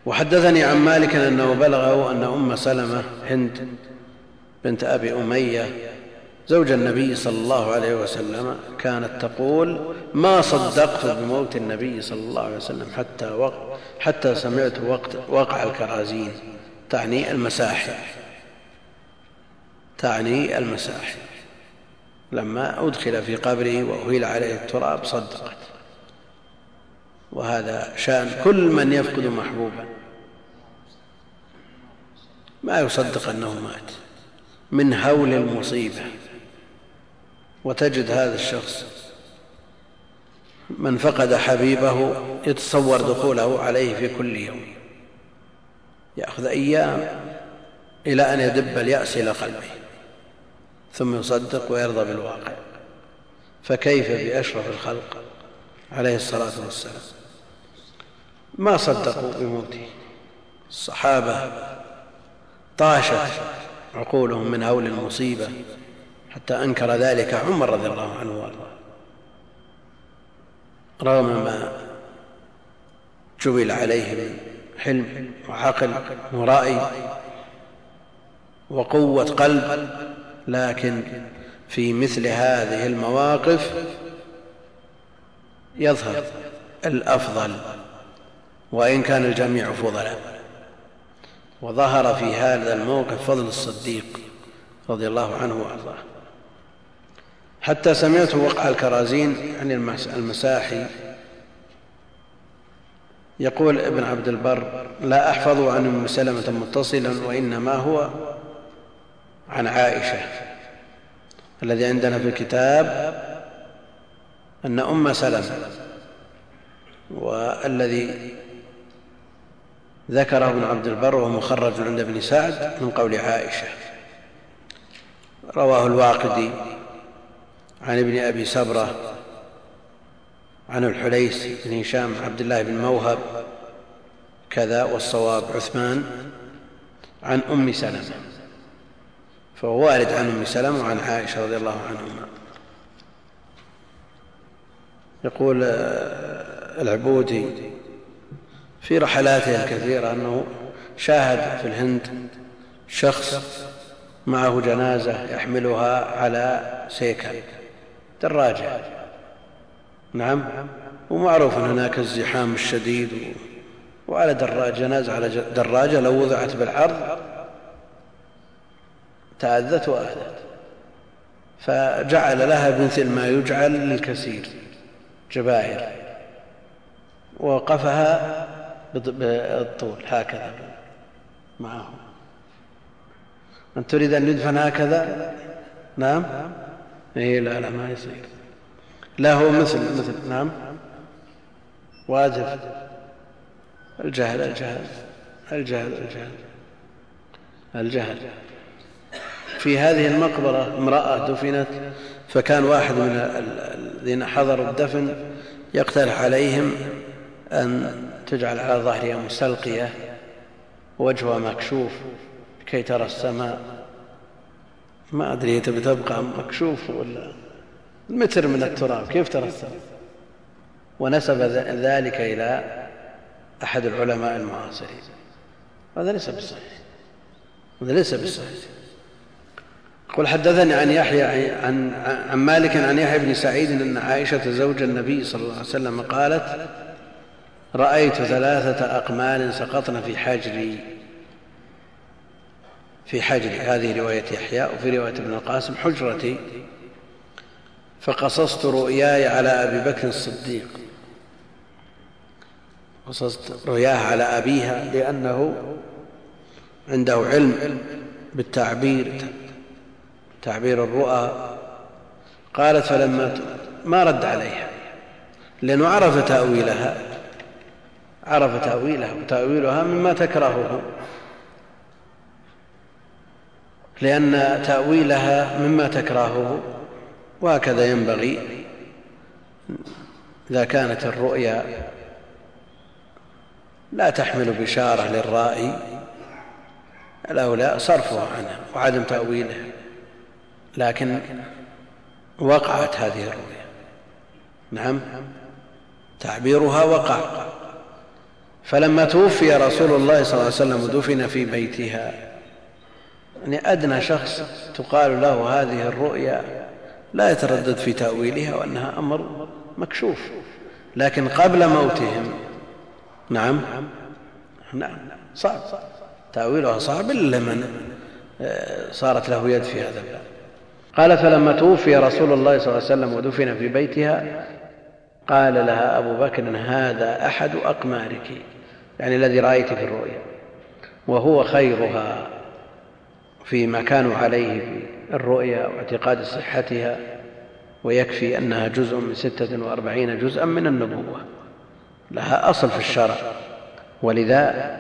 Speaker 1: وحدثني عن مالك أنه بلغه أن أم سلمة هند بنت أبي أمية زوج النبي صلى الله عليه وسلم كانت تقول ما صدقت بموت النبي صلى الله عليه وسلم حتى, وق... حتى سمعت وقت وقع الكرازين. تعني المساحي. تعني المساحي. لما أدخل في قبره وأهيل عليه التراب صدقت. وهذا شأن كل من يفقد محبوبا. ما يصدق أنه مات. من هول المصيبة. وتجد هذا الشخص من فقد حبيبه يتصور دخوله عليه في كل يوم. يأخذ أيام إلى أن يدب اليأس إلى قلبه ثم يصدق ويرضى بالواقع. فكيف بأشرف الخلق عليه الصلاة والسلام؟ ما صدقوا بموته. الصحابة طاشت عقولهم من هول المصيبة. حتى أنكر ذلك عمر رضي الله عنه وأرضاه. رغم ما جبل عليه من حلم وعقل ورأي وقوة قلب لكن في مثل هذه المواقف يظهر الأفضل وإن كان الجميع فضلاء. وظهر في هذا الموقف فضل الصديق رضي الله عنه وأرضاه. حتى سمعت وقع الكرازين عن المساحي. يقول ابن عبد البر لا أحفظ عن أم سلمة متصلا وإنما هو عن عائشة. الذي عندنا في الكتاب أن أم سلمة والذي ذكره ابن عبد البر وهو مخرج عند ابن سعد من قول عائشة. رواه الواقدي. عن ابن أبي سبرة عن الحليس بن هشام عبد الله بن موهب كذا والصواب عثمان عن أم سلمة فهو وارد عن أم سلمة وعن عائشة رضي الله عنهما. يقول العبودي في رحلاته الكثيرة أنه شاهد في الهند شخص معه جنازة يحملها على سيكل. دراجة نعم. ومعروف أن هناك الزحام الشديد وعلى دراجة جنازة على دراجة لو وضعت بالعرض تأذت وآذت. فجعل لها مثل ما يجعل للكثير. جبائر ووقفها بالطول هكذا معه أن تريد أن يدفن هكذا؟ نعم. إيه لا لا ما يصير. لا هو مثل مثل نعم. واجب. الجهل الجهل الجهل الجهل الجهل. في هذه المقبرة امرأة دفنت فكان واحد من الذين حضروا الدفن يقترح عليهم أن تجعل على ظهرها مستلقية ووجهها مكشوف كي ترى السماء. ما أدري هي تبقى مكشوف ولا متر من التراب؟ كيف السماء ونسب ذلك إلى أحد العلماء المعاصرين. هذا ليس بالصحيح. هذا ليس بالصحيح. قل حدثني عن يحيى عن عن مالك عن يحيى بن سعيد أن عائشة زوج النبي صلى الله عليه وسلم قالت رأيت ثلاثة أقمال سقطن في حجري. في حجري هذه رواية يحيى وفي رواية ابن القاسم حجرتي فقصصت رؤياي على أبي بكر الصديق. قصصت رؤياه على أبيها لأنه عنده علم بالتعبير تعبير الرؤى. قالت فلما ما رد عليها لأنه عرف تأويلها عرف تأويلها وتأويلها مما تكرهه. لأن تأويلها مما تكرهه وهكذا ينبغي إذا كانت الرؤيا لا تحمل بشارة للرائي الأولى صرفها عنها وعدم تأويلها لكن وقعت هذه الرؤيا. نعم تعبيرها وقع. فلما توفي رسول الله صلى الله عليه وسلم ودفن في بيتها يعني أدنى شخص تقال له هذه الرؤيا لا يتردد في تأويلها وأنها أمر مكشوف لكن قبل موتهم نعم نعم صعب تأويلها صعب إلا من آه، صارت له يد في هذا قالت فلما توفي رسول الله صلى الله عليه وسلم ودفن في بيتها قال لها أبو بكر هذا أحد أقمارك يعني الذي رأيت في الرؤيا وهو خيرها. فيما كانوا عليه في الرؤيا واعتقاد صحتها ويكفي أنها جزء من ستة وأربعين جزءا من النبوة لها أصل في الشرع. ولذا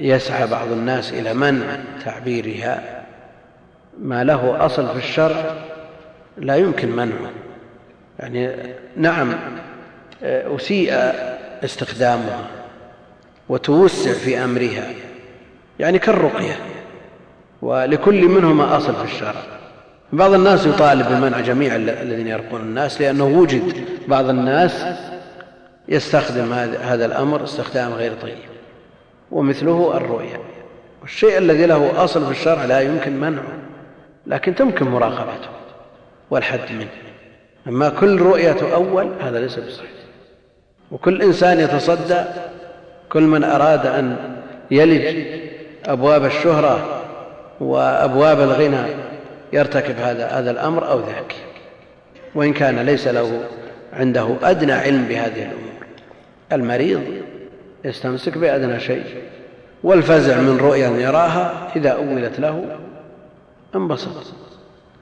Speaker 1: يسعى بعض الناس إلى منع تعبيرها. ما له أصل في الشرع لا يمكن منعه. يعني نعم أسيء استخدامها وتوسع في أمرها يعني كالرقية. ولكل منهما أصل في الشرع. بعض الناس يطالب بمنع جميع الذين يرقون الناس لأنه وجد بعض الناس يستخدم هذا الأمر استخدام غير طيب ومثله الرؤيا. والشيء الذي له أصل في الشرع لا يمكن منعه لكن تمكن مراقبته والحد منه. أما كل رؤية تؤول هذا ليس بصحيح. وكل إنسان يتصدى كل من أراد أن يلج أبواب الشهرة وأبواب الغنى يرتكب هذا هذا الأمر أو ذاك. وإن كان ليس له عنده أدنى علم بهذه الأمور. المريض يستمسك بأدنى شيء والفزع من رؤيا يراها إذا أولت له انبسط.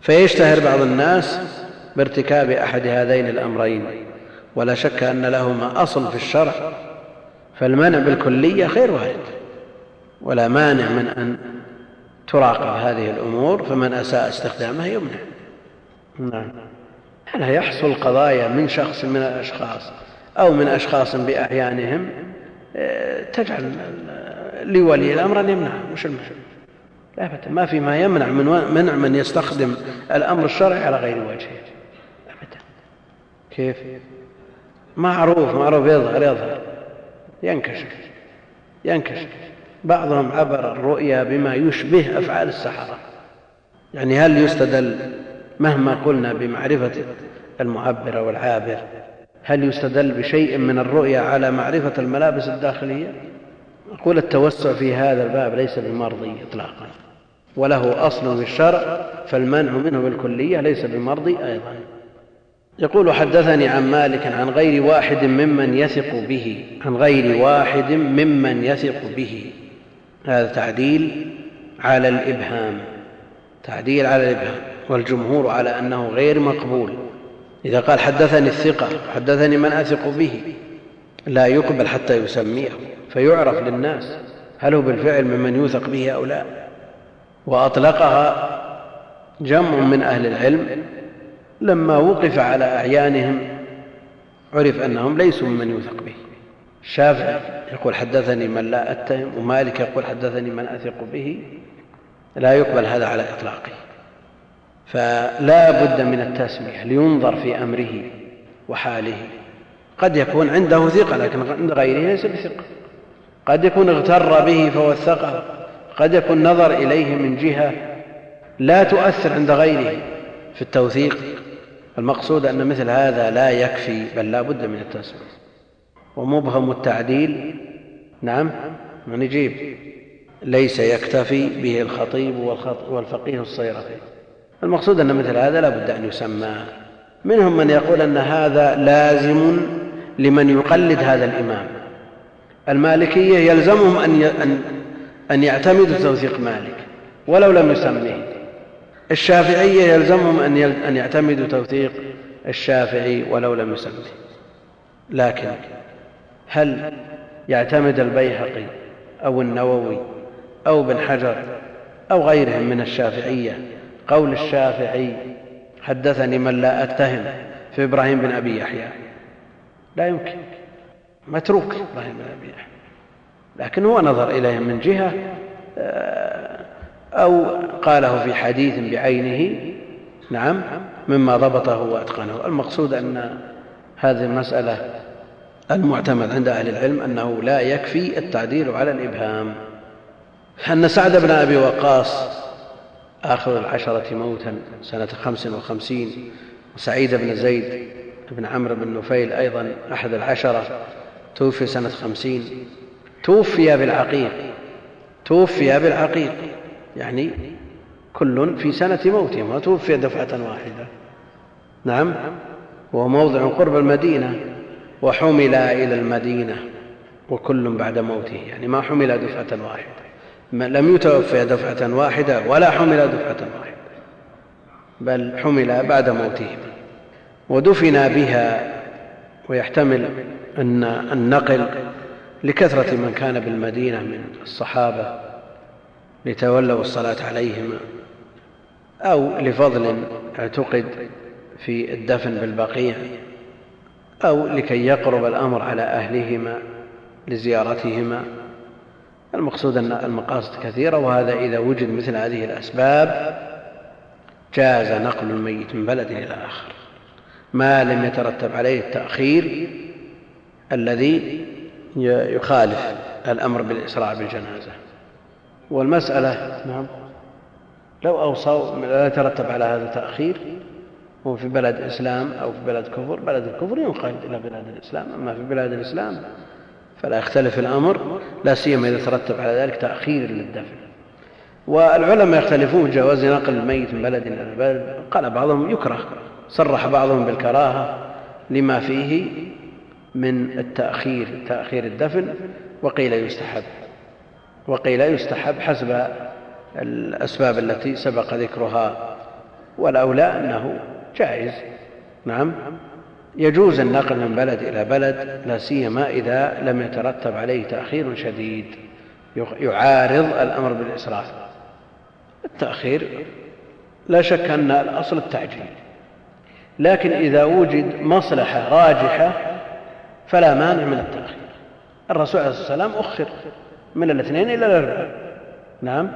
Speaker 1: فيشتهر بعض الناس بارتكاب أحد هذين الأمرين. ولا شك أن لهما أصل في الشرع. فالمنع بالكلية خير وارد ولا مانع من أن تراقب هذه الأمور فمن أساء استخدامها يمنع. نعم. هل يحصل قضايا من شخص من الأشخاص أو من أشخاص بأحيانهم آه، تجعل لولي الأمر أن يمنع. مش المشكلة. لا أبدا. ما في ما يمنع من منع من يستخدم الأمر الشرعي على غير وجهه. أبدا. كيف؟ معروف معروف. يظهر يظهر. ينكشف. ينكشف. بعضهم عبر الرؤيا بما يشبه أفعال السحرة. يعني هل يستدل مهما قلنا بمعرفة المعبر والعابر هل يستدل بشيء من الرؤيا على معرفة الملابس الداخلية؟ أقول التوسع في هذا الباب ليس بمرضي إطلاقا وله أصل في الشرع فالمنع منه بالكلية ليس بمرضي أيضا. يقول حدثني عن مالك عن غير واحد ممن يثق به عن غير واحد ممن يثق به. هذا تعديل على الإبهام تعديل على الإبهام والجمهور على أنه غير مقبول. إذا قال حدثني الثقة حدثني من أثق به لا يقبل حتى يسميه فيعرف للناس هل هو بالفعل ممن يوثق به أو لا. وأطلقها جمع من أهل العلم لما وقف على أعيانهم عرف أنهم ليسوا ممن يوثق به. الشافعي يقول حدثني من لا أتهم ومالك يقول حدثني من أثق به لا يقبل هذا على إطلاقه. فلا بد من التسمية لينظر في أمره وحاله. قد يكون عنده ثقة لكن عند غيره ليس بثقة. قد يكون اغتر به فوثقه قد يكون نظر إليه من جهة لا تؤثر عند غيره. في التوثيق المقصود أن مثل هذا لا يكفي بل لا بد من التسمية ومبهم التعديل. نعم نجيب ليس يكتفي به الخطيب والفقيه الصيرفي المقصود أن مثل هذا لا بد أن يسمى. منهم من يقول أن هذا لازم لمن يقلد هذا الإمام. المالكية يلزمهم أن أن يعتمدوا توثيق مالك ولو لم يسميه. الشافعية يلزمهم أن يعتمدوا توثيق الشافعي ولو لم يسميه. لكن هل يعتمد البيهقي أو النووي أو ابن حجر أو غيرهم من الشافعية؟ قول الشافعي حدثني من لا أتهم في إبراهيم بن أبي يحيى. لا يمكن. متروك إبراهيم بن أبي يحيى. لكن هو نظر إليه من جهة آه، أو قاله في حديث بعينه. نعم مما ضبطه وأتقنه. المقصود أن هذه المسألة المعتمد عند أهل العلم أنه لا يكفي التعديل على الإبهام. أن سعد بن أبي وقاص آخر العشرة موتا سنة خمس وخمسين وسعيد بن زيد بن عمرو بن نفيل أيضا أحد العشرة توفي سنة خمسين. توفي بالعقيق توفي بالعقيق. يعني كل في سنة موتهم وتوفي دفعة واحدة. نعم وهو موضع قرب المدينة. وحمل إلى المدينة وكل بعد موته. يعني ما حمل دفعة واحدة. لم يتوفى دفعة واحدة ولا حمل دفعة واحدة. بل حمل بعد موتهم ودفن بها ويحتمل أن النقل لكثرة من كان بالمدينة من الصحابة لتولوا الصلاة عليهم أو لفضل اعتقد في الدفن بالبقيع. أو لكي يقرب الأمر على أهلهما لزيارتهما. المقصود أن المقاصد كثيرة وهذا إذا وجد مثل هذه الأسباب جاز نقل الميت من بلد إلى آخر. ما لم يترتب عليه التأخير الذي يخالف الأمر بالإسراع بالجنازة. والمسألة نعم لو أوصوا لا يترتب على هذا تأخير. هو في بلد إسلام أو في بلد كفر بلد الكفر ينقل إلى بلاد الإسلام أما في بلاد الإسلام فلا يختلف الأمر لا سيما إذا ترتب على ذلك تأخير للدفن. والعلماء يختلفون جواز نقل الميت من بلد إلى بلد. قال بعضهم يكره صرح بعضهم بالكراهة لما فيه من التأخير تأخير الدفن وقيل يستحب وقيل يستحب حسب الأسباب التي سبق ذكرها. والأولى أنه جائز. نعم. يجوز النقل من بلد إلى بلد لا سيما إذا لم يترتب عليه تأخير شديد. يعارض الأمر بالإسراف. التأخير لا شك أن الأصل التعجيل. لكن إذا وجد مصلحة راجحة فلا مانع من التأخير. الرسول عليه الصلاة والسلام أخر من الاثنين إلى الأربعة نعم.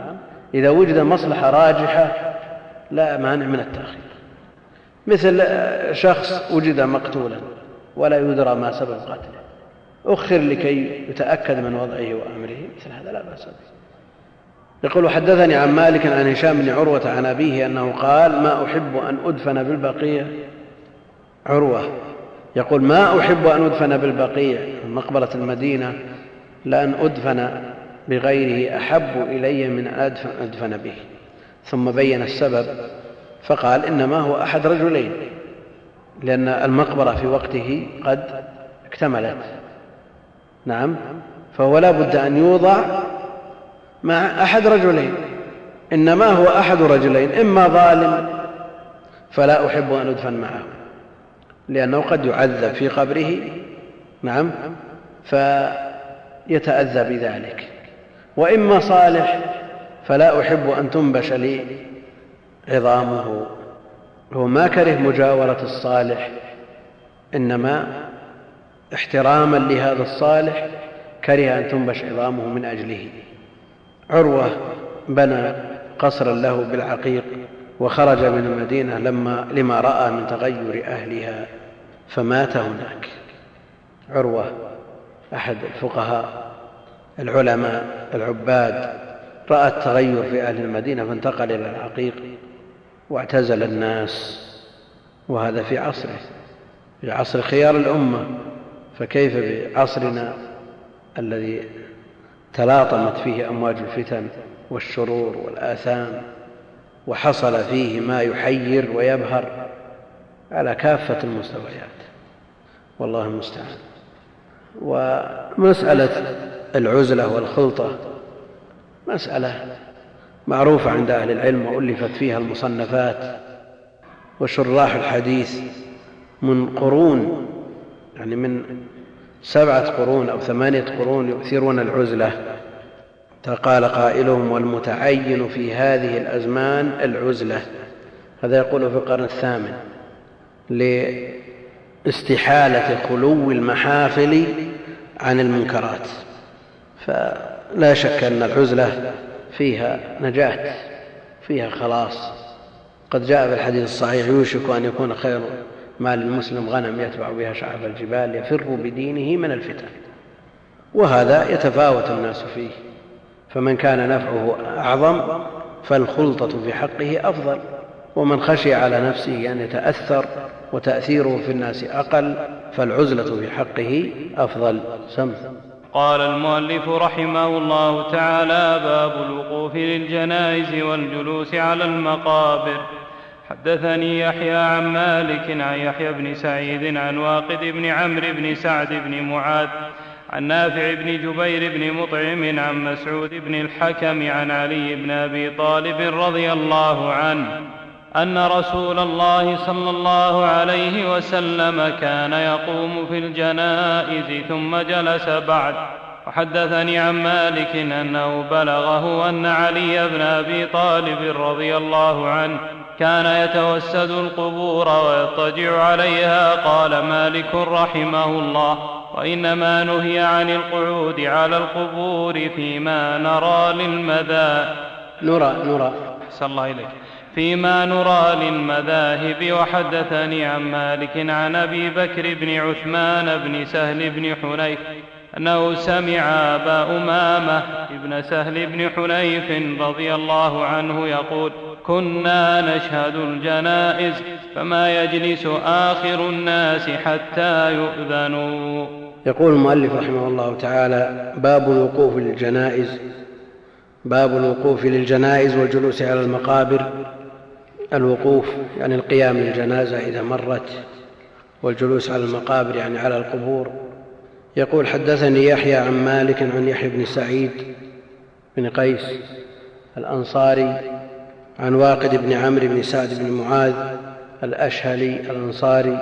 Speaker 1: إذا وجد مصلحة راجحة لا مانع من التأخير. مثل شخص وجد مقتولا ولا يدرى ما سبب قتله. أخر لكي يتأكد من وضعه وأمره مثل هذا لا بأس به. يقول حدثني عن مالك عن هشام بن عروة عن أبيه أنه قال ما أحب أن أدفن بالبقية عروة يقول ما أحب أن أدفن بالبقيع مقبرة المدينة لأن أدفن بغيره أحب إلي من أن أدفن به. ثم بين السبب فقال إنما هو أحد رجلين لأن المقبرة في وقته قد اكتملت. نعم فهو لا بد أن يوضع مع أحد رجلين. إنما هو أحد رجلين إما ظالم فلا أحب أن أدفن معه لأنه قد يعذب في قبره. نعم فيتأذى بذلك. وإما صالح فلا أحب أن تنبش لي عظامه. هو ما كره مجاورة الصالح إنما احتراما لهذا الصالح كره أن تنبش عظامه من أجله. عروة بنى قصرا له بالعقيق وخرج من المدينة لما لما رأى من تغير أهلها فمات هناك. عروة أحد الفقهاء العلماء العباد رأى التغير في أهل المدينة فانتقل إلى العقيق. واعتزل الناس وهذا في عصره في عصر خيار الأمة. فكيف بعصرنا الذي تلاطمت فيه أمواج الفتن والشرور والآثام وحصل فيه ما يحير ويبهر على كافة المستويات؟ والله المستعان. ومسألة العزلة والخلطة مسألة معروفة عند أهل العلم وألفت فيها المصنفات وشراح الحديث من قرون يعني من سبعة قرون أو ثمانية قرون يؤثرون العزلة. قال قائلهم والمتعين في هذه الأزمان العزلة. هذا يقول في القرن الثامن. لاستحالة خلو المحافل عن المنكرات. فلا شك أن العزلة فيها نجاة فيها خلاص. قد جاء في الحديث الصحيح يوشك أن يكون خير مال المسلم غنم يتبع بها شعب الجبال يفر بدينه من الفتن. وهذا يتفاوت الناس فيه. فمن كان نفعه أعظم فالخلطة في حقه أفضل. ومن خشي على نفسه أن يتأثر وتأثيره في الناس أقل فالعزلة في حقه أفضل. سم.
Speaker 2: قال المؤلف رحمه الله تعالى باب الوقوف للجنائز والجلوس على المقابر. حدثني يحيى عن مالك عن يحيى بن سعيد عن واقد بن عمرو بن سعد بن معاذ عن نافع بن جبير بن مطعم عن مسعود بن الحكم عن علي بن أبي طالب رضي الله عنه. أن رسول الله صلى الله عليه وسلم كان يقوم في الجنائز ثم جلس بعد. وحدثني عن مالك أنه بلغه أن علي بن أبي طالب رضي الله عنه كان يتوسد القبور ويضطجع عليها. قال مالك رحمه الله وإنما نهي عن القعود على القبور فيما نرى للمذاهب
Speaker 1: نرى نرى.
Speaker 2: أحسن الله إليك. فيما نرى للمذاهب. وحدثني عن مالك عن أبي بكر بن عثمان بن سهل بن حنيف أنه سمع أبا أمامة ابن سهل بن حنيف رضي الله عنه يقول كنا نشهد الجنائز فما يجلس آخر الناس حتى يؤذنوا.
Speaker 1: يقول المؤلف رحمه الله تعالى باب الوقوف للجنائز باب الوقوف للجنائز والجلوس على المقابر الوقوف يعني القيام للجنازة إذا مرت والجلوس على المقابر يعني على القبور. يقول حدثني يحيى عن مالك عن يحيى بن سعيد بن قيس الأنصاري عن واقد بن عمرو بن سعد بن معاذ الأشهلي الأنصاري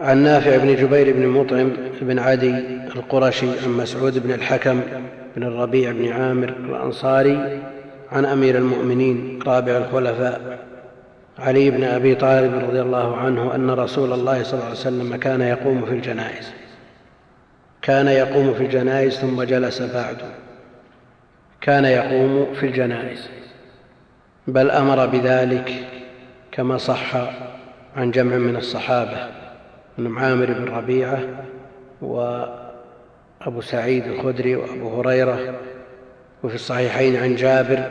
Speaker 1: عن نافع بن جبير بن مطعم بن عدي القرشي عن مسعود بن الحكم بن الربيع بن عامر الأنصاري عن أمير المؤمنين رابع الخلفاء. علي بن أبي طالب رضي الله عنه أن رسول الله صلى الله عليه وسلم كان يقوم في الجنائز. كان يقوم في الجنائز ثم جلس بعد. كان يقوم في الجنائز. بل أمر بذلك كما صح عن جمع من الصحابة من عامر بن ربيعة وأبو سعيد الخدري وأبو هريرة وفي الصحيحين عن جابر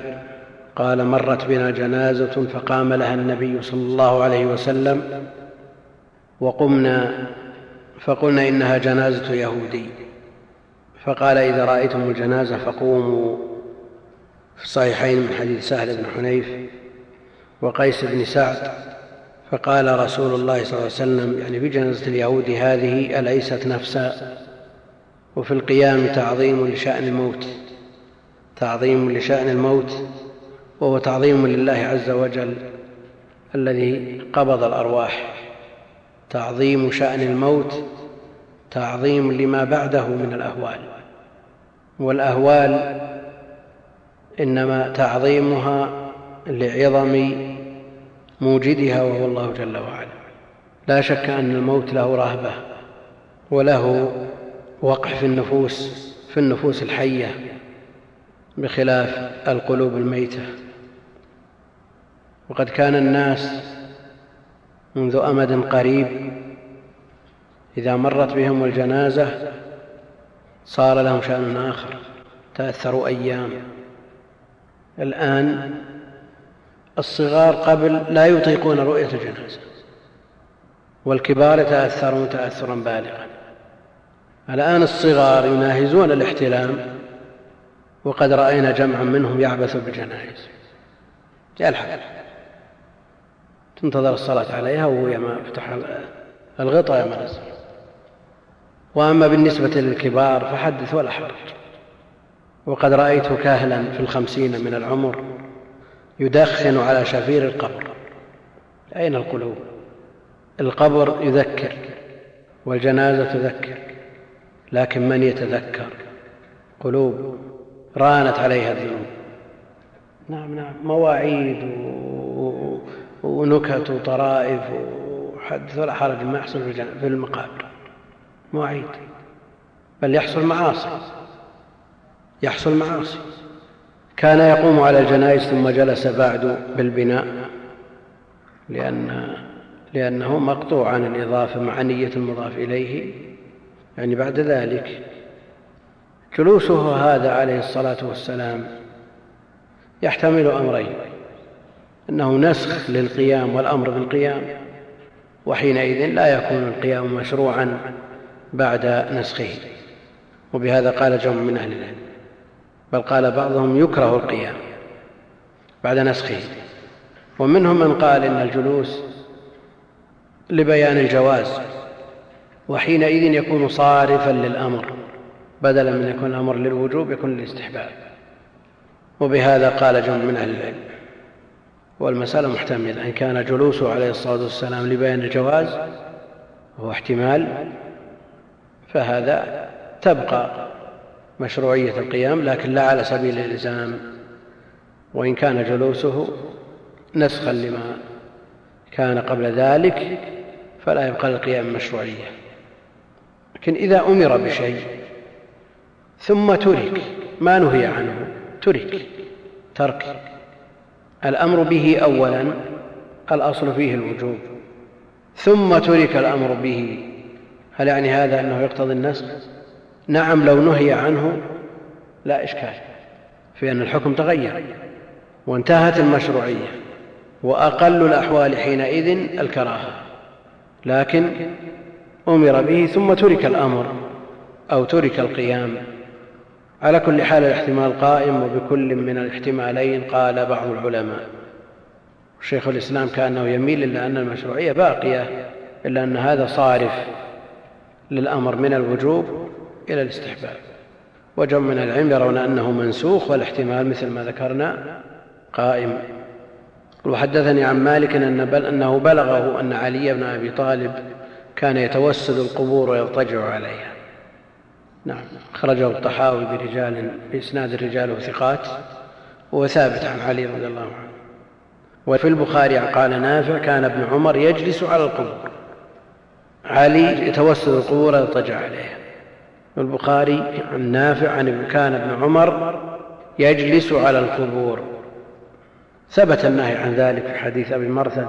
Speaker 1: قال مرت بنا جنازة فقام لها النبي صلى الله عليه وسلم وقمنا فقلنا إنها جنازة يهودي. فقال إذا رأيتم الجنازة فقوموا في الصحيحين من حديث سهل بن حنيف وقيس بن سعد. فقال رسول الله صلى الله عليه وسلم يعني في جنازة اليهود هذه أليست نفسا؟ وفي القيام تعظيم لشأن الموت تعظيم لشأن الموت وهو تعظيم لله عز وجل الذي قبض الأرواح. تعظيم شأن الموت تعظيم لما بعده من الأهوال. والأهوال إنما تعظيمها لعظم موجدها وهو الله جل وعلا. لا شك أن الموت له رهبة وله وقع في النفوس في النفوس الحية بخلاف القلوب الميتة. وقد كان الناس منذ أمد قريب إذا مرت بهم الجنازة صار لهم شأن آخر تأثروا أيام. الآن الصغار قبل لا يطيقون رؤية الجنازة والكبار يتأثرون تأثرا بالغا. الآن الصغار يناهزون الاحتلام وقد رأينا جمعا منهم يعبث بالجنائز. يلحق تنتظر الصلاة عليها وهو يما فتح الغطاء يما نزل. وأما بالنسبة للكبار فحدث ولا حرج. وقد رأيت كاهلا في الخمسين من العمر يدخن على شفير القبر. أين القلوب؟ القبر يذكر والجنازة تذكر لكن من يتذكر؟ قلوب رانت عليها الذنوب. نعم نعم مواعيد و... ونكت وطرائف وحدث ولا حرج ما يحصل في المقابر. مواعيد بل يحصل معاصي. يحصل معاصي. كان يقوم على الجنائز ثم جلس بعد بالبناء لأن لأنه مقطوع عن الإضافة مع نية المضاف إليه. يعني بعد ذلك جلوسه هذا عليه الصلاة والسلام يحتمل أمرين. أنه نسخ للقيام والأمر بالقيام وحينئذ لا يكون القيام مشروعا بعد نسخه. وبهذا قال جمع من أهل العلم بل قال بعضهم يكره القيام بعد نسخه. ومنهم من قال إن الجلوس لبيان الجواز وحينئذ يكون صارفا للأمر بدلا من يكون الأمر للوجوب يكون للاستحباب. وبهذا قال جمع من أهل العلم. والمسألة محتملة. إن كان جلوسه عليه الصلاة والسلام لبيان الجواز وهو احتمال فهذا تبقى مشروعية القيام لكن لا على سبيل الإلزام. وإن كان جلوسه نسخا لما كان قبل ذلك فلا يبقى للقيام مشروعية. لكن إذا أمر بشيء ثم ترك ما نهي عنه ترك ترك. الأمر به أولا الأصل فيه الوجوب. ثم ترك الأمر به. هل يعني هذا أنه يقتضي النسخ؟ نعم لو نهي عنه لا إشكال في أن الحكم تغير وانتهت المشروعية وأقل الأحوال حينئذ الكراهة. لكن أمر به ثم ترك الأمر أو ترك القيام. على كل حال الاحتمال قائم وبكل من الاحتمالين قال بعض العلماء. شيخ الإسلام كأنه يميل إلى أن المشروعية باقية إلا أن هذا صارف للأمر من الوجوب إلى الاستحباب. وجم من العلم يرون أنه منسوخ والاحتمال مثل ما ذكرنا قائم. وحدثني عن مالك أن بل أنه بلغه أن علي بن أبي طالب كان يتوسد القبور ويضطجع عليها. نعم. خرجه الطحاوي برجال بإسناد الرجال ثقات وهو ثابت عن علي رضي الله عنه. وفي البخاري قال نافع كان ابن عمر يجلس على القبور. علي يتوسد القبور ويضطجع عليها البخاري عن نافع عن كان ابن عمر يجلس على القبور. ثبت النهي عن ذلك في حديث أبي مرثد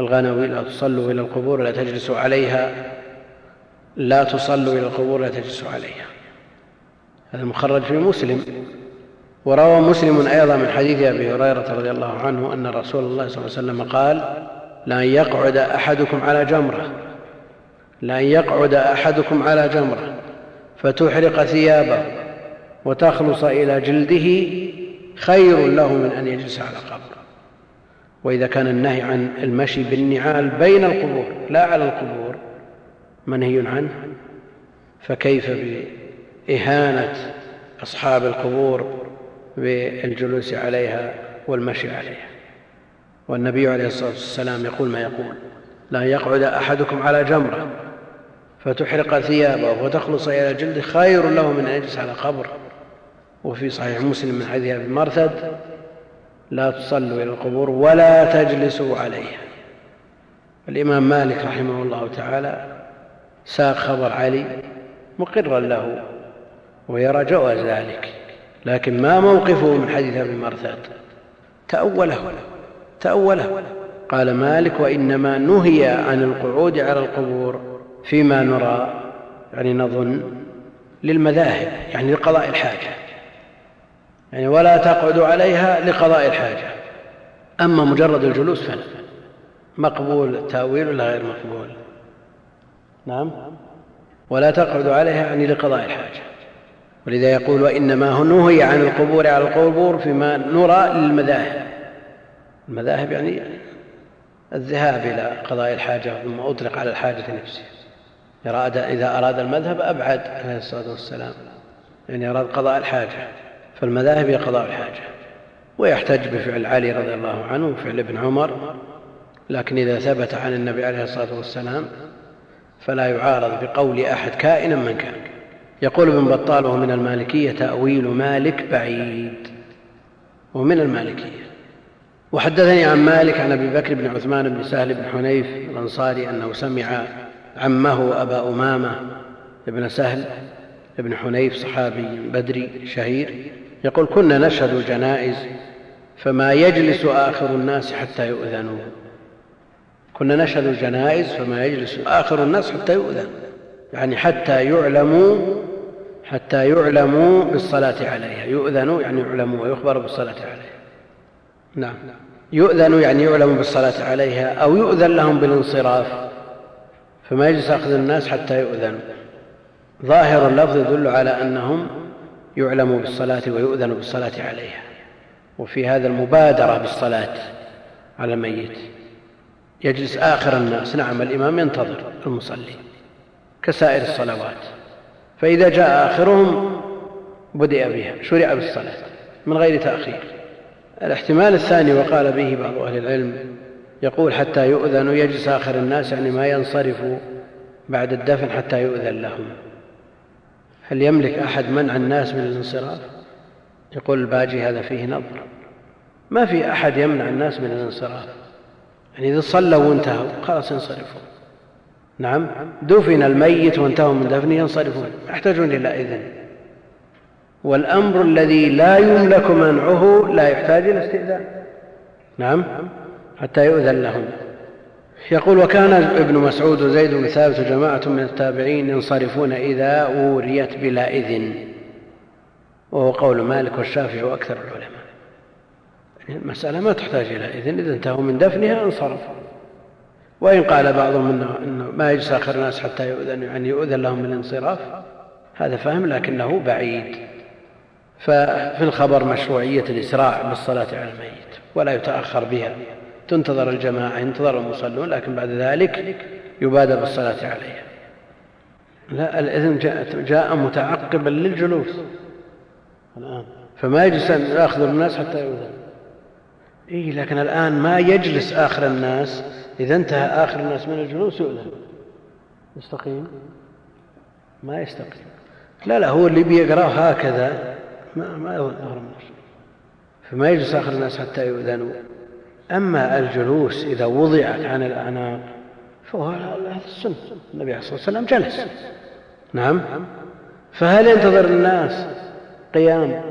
Speaker 1: الغنوي لا تصلوا إلى القبور لا تجلسوا عليها. لا تصلوا إلى القبور لا تجلسوا عليها. هذا مخرج في مسلم. وروى مسلم أيضا من حديث أبي هريرة رضي الله عنه أن رسول الله صلى الله عليه وسلم قال لأن يقعد أحدكم على جمرة. لأن يقعد أحدكم على جمرة. فتحرق ثيابه وتخلص إلى جلده خير له من أن يجلس على قبر وإذا كان النهي عن المشي بالنعال بين القبور لا على القبور منهي عنه؟ فكيف بإهانة أصحاب القبور بالجلوس عليها والمشي عليها؟ والنبي عليه الصلاة والسلام يقول ما يقول؟ لا يقعد أحدكم على جمرة فتحرق ثيابه وتخلص إلى جلده خير له من أن يجلس على قبر. وفي صحيح مسلم من حديث أبي مرثد لا تصلوا إلى القبور ولا تجلسوا عليها. الإمام مالك رحمه الله تعالى ساق خبر علي مقرا له ويرى جواز ذلك لكن ما موقفه من حديث أبي مرثد؟ تأوله تأوله. قال مالك وإنما نهي عن القعود على القبور فيما نرى يعني نظن للمذاهب يعني لقضاء الحاجة. يعني ولا تقعد عليها لقضاء الحاجة. أما مجرد الجلوس فلا. مقبول التأويل ولا غير مقبول؟ نعم. ولا تقعد عليها يعني لقضاء الحاجة. ولذا يقول وإنما نهي عن القبور على القبور فيما نرى للمذاهب. المذاهب يعني الذهاب إلى قضاء الحاجة ثم أطلق على الحاجة نفسها. إراد إذا أراد المذهب أبعد عليه الصلاة والسلام. يعني أراد قضاء الحاجة. فالمذاهب هي قضاء الحاجة. ويحتج بفعل علي رضي الله عنه وفعل ابن عمر. لكن إذا ثبت عن النبي عليه الصلاة والسلام فلا يعارض بقول أحد كائنا من كان. يقول ابن بطال وهو من المالكية تأويل مالك بعيد. ومن المالكية. وحدثني عن مالك عن أبي بكر بن عثمان بن سهل بن حنيف الأنصاري أنه سمع عمه أبا أمامة بن سهل بن حنيف صحابي بدري شهير يقول كنا نشهد الجنائز فما يجلس آخر الناس حتى يؤذنوا. كنا نشهد الجنائز فما يجلس آخر الناس حتى يؤذن. يعني حتى يعلموا حتى يعلموا بالصلاة عليها. يؤذنوا يعني يعلموا ويخبر بالصلاة عليها. نعم. يؤذن يعني يعلم بالصلاة عليها أو يؤذن لهم بالانصراف. فما يجلس أخذ الناس حتى يؤذن. ظاهر اللفظ يدل على أنهم يعلم بالصلاة ويؤذن بالصلاة عليها. وفي هذا المبادرة بالصلاة على الميت. يجلس آخر الناس. نعم الإمام ينتظر المصلي كسائر الصلوات. فإذا جاء آخرهم بدأ بها شرع بالصلاة من غير تأخير. الاحتمال الثاني وقال به بعض أهل العلم يقول حتى يؤذن يجلس آخر الناس يعني ما ينصرف بعد الدفن حتى يؤذن لهم. هل يملك أحد منع الناس من الانصراف؟ يقول الباجي هذا فيه نظر. ما في أحد يمنع الناس من الانصراف. يعني إذا صلوا وانتهوا خلاص ينصرفون. نعم دفن الميت وانتهوا من دفنه ينصرفون. يحتاجون إلى إذن. والأمر الذي لا يملك منعه لا يحتاج إلى استئذان. نعم حتى يؤذن لهم. يقول وكان ابن مسعود وزيد بن ثابت وجماعة من التابعين ينصرفون إذا أوريت بلا إذن. وهو قول مالك والشافعي وأكثر العلماء. المسألة ما تحتاج إلى إذن. إذا انتهوا من دفنها انصرفوا وإن قال بعضهم إنه, إنه ما يجلس آخر الناس حتى يؤذن يعني يؤذن لهم بالانصراف هذا فهم لكنه بعيد. ففي الخبر مشروعية الإسراع بالصلاة على الميت ولا يتأخر بها. تنتظر الجماعة ينتظر المصلون لكن بعد ذلك يبادر بالصلاة عليها. لا الإذن جاء, جاء متعقبا للجلوس. الآن. فما يجلس أن يأخذ الناس حتى يؤذن. إيه لكن الآن ما يجلس آخر الناس. إذا انتهى آخر الناس من الجلوس يؤذن. يستقيم؟ ما يستقيم. لا لا هو اللي بيقرأه هكذا. ما ما يظهر من فما يجلس آخر الناس حتى يؤذنوا. أما الجلوس إذا وضعت عن الأعناق فهو هذا السنة. النبي عليه الصلاة والسلام جلس. نعم. فهل ينتظر الناس قيام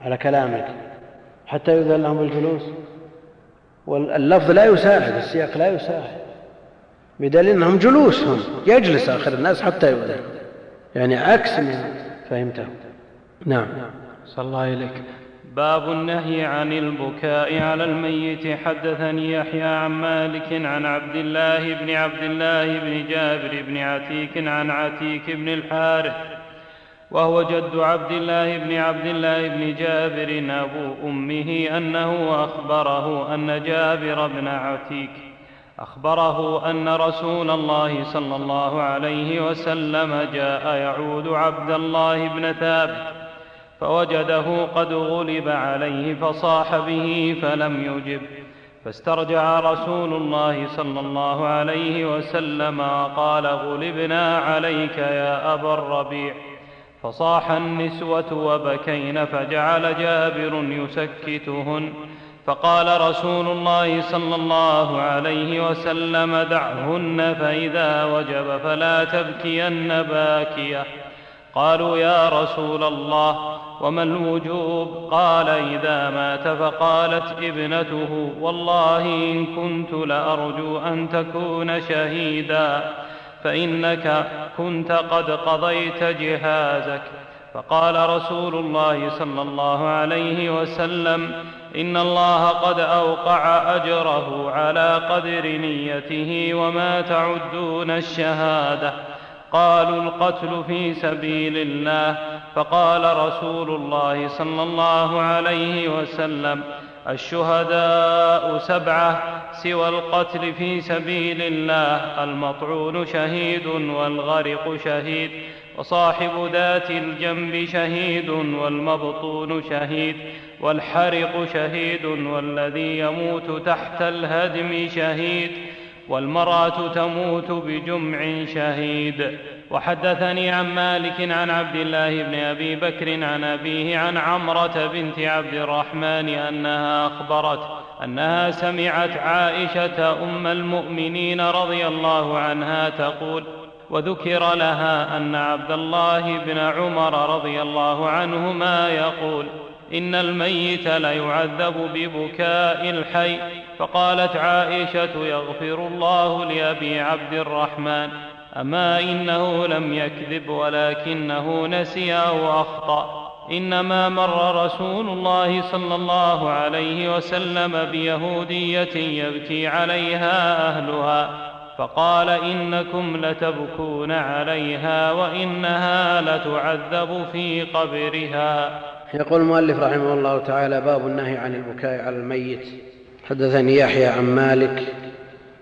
Speaker 1: على كلامك؟ حتى يؤذن لهم بالجلوس واللفظ لا يساعد السياق لا يساعد. بدليل إنهم جلوس هم يجلس آخر الناس حتى يؤذن. يعني عكس ما فهمته. نعم.
Speaker 2: صلى الله إليك باب النهي عن البكاء على الميت. حدثني يحيى عن مالك عن عبد الله بن عبد الله بن جابر بن عتيك عن عتيك بن الحارث وهو جد عبد الله بن عبد الله بن جابر أبو أمه أنه أخبره أن جابر بن عتيك أخبره أن رسول الله صلى الله عليه وسلم جاء يعود عبد الله بن ثابت فوجده قد غلب عليه فصاح به فلم يجب فاسترجع رسول الله صلى الله عليه وسلم وقال غلبنا عليك يا أبا الربيع. فصاح النسوة وبكين فجعل جابر يسكتهن. فقال رسول الله صلى الله عليه وسلم دعهن فإذا وجب فلا تبكين باكية. قالوا يا رسول الله وما الوجوب؟ قال إذا مات فقالت ابنته والله إن كنت لأرجو أن تكون شهيدا. فإنك كنت قد قضيت جهازك. فقال رسول الله صلى الله عليه وسلم إن الله قد أوقع أجره على قدر نيته وما تعدون الشهادة. قالوا القتل في سبيل الله. فقال رسول الله صلى الله عليه وسلم الشهداء سبعة سوى القتل في سبيل الله المطعون شهيد والغرق شهيد وصاحب ذات الجنب شهيد والمبطون شهيد والحرق شهيد والذي يموت تحت الهدم شهيد والمرأة تموت بجمع شهيد. وحدثني عن مالك عن عبد الله بن أبي بكر عن أبيه عن عمرة بنت عبد الرحمن أنها أخبرت أنها سمعت عائشة أم المؤمنين رضي الله عنها تقول وذكر لها أن عبد الله بن عمر رضي الله عنهما يقول إن الميت ليعذب ببكاء الحي فقالت عائشة يغفر الله لأبي عبد الرحمن أما إنه لم يكذب ولكنه نسي أو أخطأ إنما مر رسول الله صلى الله عليه وسلم بيهودية يبكي عليها أهلها فقال إنكم لتبكون عليها وإنها لتعذب في قبرها
Speaker 1: يقول المؤلف رحمه الله تعالى باب النهي عن البكاء على الميت. حدثني يحيى عن مالك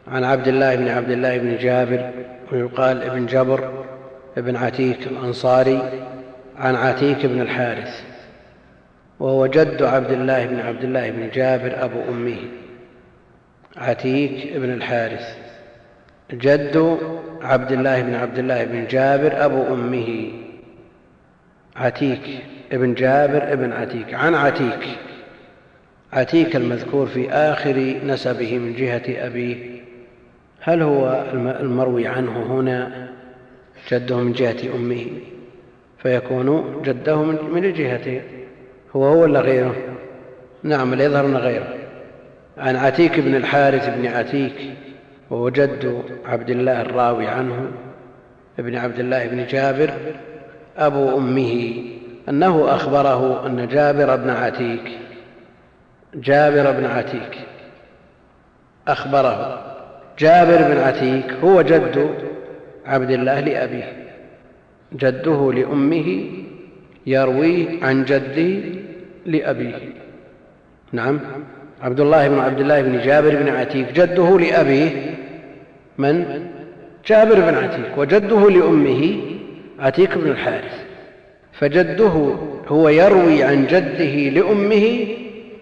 Speaker 1: عن عبد الله بن عبد الله بن جابر ويقال ابن جبر ابن عتيك الأنصاري عن عتيك بن الحارث وهو جد عبد الله بن عبد الله بن جابر أبو أمه عتيك بن الحارث جد عبد الله بن عبد الله بن جابر أبو أمه عتيك ابن جابر ابن عتيك عن عتيك عتيك المذكور في آخر نسبه من جهة أبيه هل هو المروي عنه هنا جده من جهة أمه؟ فيكون جده من الجهتين هو هو ولا غيره؟ نعم يظهر ان غيره. عن عتيك بن الحارث بن عتيك وهو جد عبد الله الراوي عنه ابن عبد الله بن جابر أبو أمه أنه أخبره أن جابر بن عتيك جابر بن عتيك أخبره. جابر بن عتيك هو جد عبد الله لأبيه. جده لأمه يرويه عن جده لأبيه. نعم. عبد الله بن عبد الله بن جابر بن عتيك جده لأبيه من؟ جابر بن عتيك وجده لأمه عتيك بن الحارث. فجده هو يروي عن جده لأمه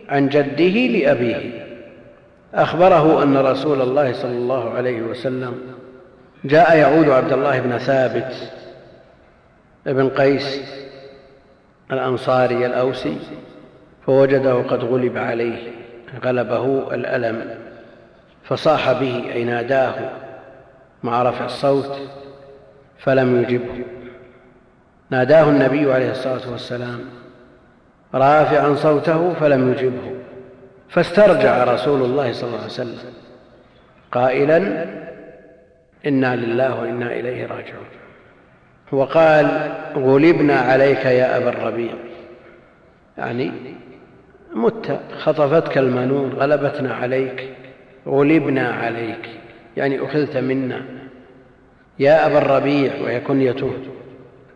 Speaker 1: عن جده لأبيه. أخبره أن رسول الله صلى الله عليه وسلم جاء يعود عبد الله بن ثابت بن قيس الأنصاري الأوسي فوجده قد غلب عليه غلبه الألم فصاح به أي ناداه مع رفع الصوت فلم يجبه. ناداه النبي عليه الصلاة والسلام رافعا صوته فلم يجبه. فاسترجع رسول الله صلى الله عليه وسلم قائلا إنا لله وإنا إليه راجعون. وقال غلبنا عليك يا أبا الربيع. يعني مت خطفتك المنون غلبتنا عليك غلبنا عليك يعني أخذت منا. يا أبا الربيع وهي كنيته.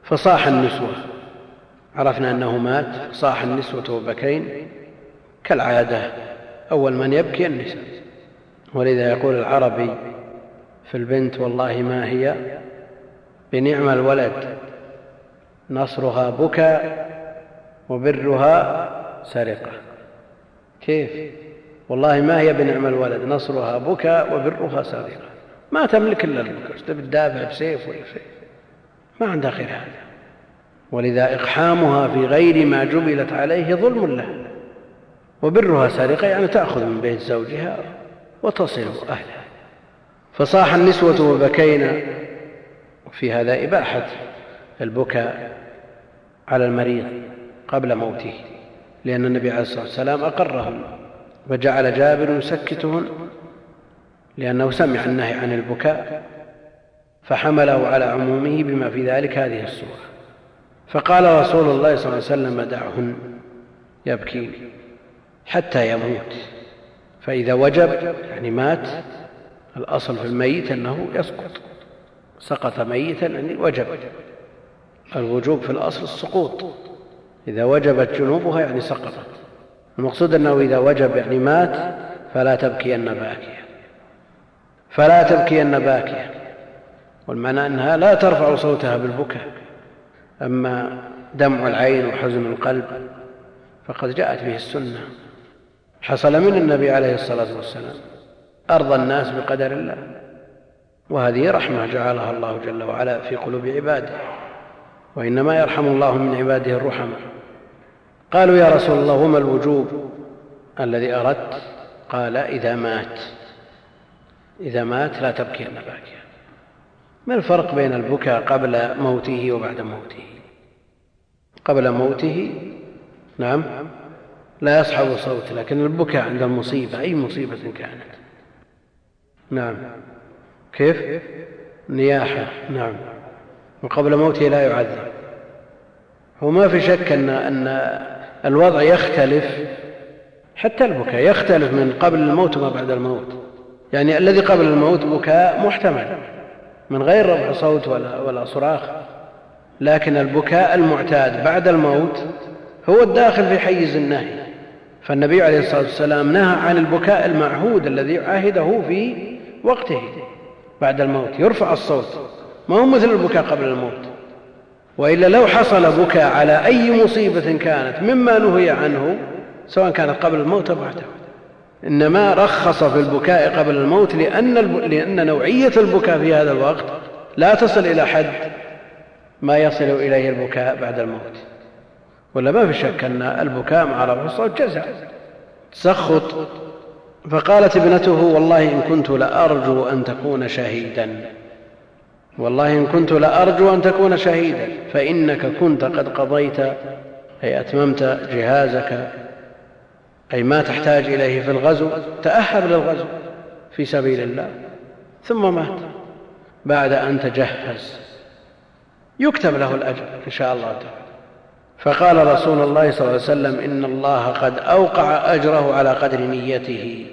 Speaker 1: فصاح النسوة. عرفنا أنه مات صاح النسوة وبكين. كالعادة أول من يبكي النساء. ولذا يقول العربي في البنت والله ما هي بنعم الولد نصرها بكى وبرها سرقة. كيف؟ والله ما هي بنعم الولد نصرها بكى وبرها سرقة. ما تملك إلا البكى تبي تدافع بسيف ولا شيء. ما عندها غير هذا. ولذا إقحامها في غير ما جبلت عليه ظلم لها وبرها سرقة يعني تأخذ من بيت زوجها وتصل أهلها. فصاح النسوة وبكينا وفي هذا إباحة البكاء على المريض قبل موته لأن النبي عليه الصلاة والسلام أقرهم وجعل جابر يسكتهن لأنه سمع النهي عن البكاء فحمله على عمومه بما في ذلك هذه السورة فقال رسول الله صلى الله عليه وسلم دعهن يبكين حتى يموت. فإذا وجب يعني مات الأصل في الميت أنه يسقط. سقط ميتا يعني وجب. الوجوب في الأصل السقوط. إذا وجبت جنوبها يعني سقطت. المقصود أنه إذا وجب يعني مات فلا تبكين باكية. فلا تبكين باكية. والمعنى أنها لا ترفع صوتها بالبكاء. أما دمع العين وحزن القلب فقد جاءت به السنة. حصل من النبي عليه الصلاة والسلام أرضى الناس بقدر الله وهذه رحمة جعلها الله جل وعلا في قلوب عباده وإنما يرحم الله من عباده الرحمة قالوا يا رسول الله وما الوجوب؟ الذي أردت قال إذا مات. إذا مات لا تبكين باكيا. ما الفرق بين البكاء قبل موته وبعد موته؟ قبل موته؟ نعم. لا يصحب صوت لكن البكاء عند المصيبة أي مصيبة كانت. نعم. كيف؟ نياحة. نعم. وقبل موته لا يعذب. هو ما في شك أن, أن الوضع يختلف حتى البكاء يختلف من قبل الموت وما بعد الموت. يعني الذي قبل الموت بكاء محتمل من غير رفع صوت ولا, ولا صراخ. لكن البكاء المعتاد بعد الموت هو الداخل في حيز النهي. فالنبي عليه الصلاة والسلام نهى عن البكاء المعهود الذي عهده في وقته بعد الموت. يرفع الصوت. ما هو مثل البكاء قبل الموت. وإلا لو حصل بكاء على أي مصيبة كانت مما نهي عنه سواء كانت قبل الموت أو بعده. إنما رخص في البكاء قبل الموت لأن, لأن نوعية البكاء في هذا الوقت لا تصل إلى حد ما يصل إليه البكاء بعد الموت. ولا ما في شك أن البكاء مع رفع الصوت جزع. تسخط. فقالت ابنته والله إن كنت لأرجو أن تكون شهيدا. والله إن كنت لأرجو أن تكون شهيدا فإنك كنت قد قضيت أي أتممت جهازك أي ما تحتاج إليه في الغزو تأهب للغزو في سبيل الله ثم مات. بعد أن تجهز يكتب له الأجر إن شاء الله تعالى. فقال رسول الله صلى الله عليه وسلم إن الله قد أوقع أجره على قدر نيته.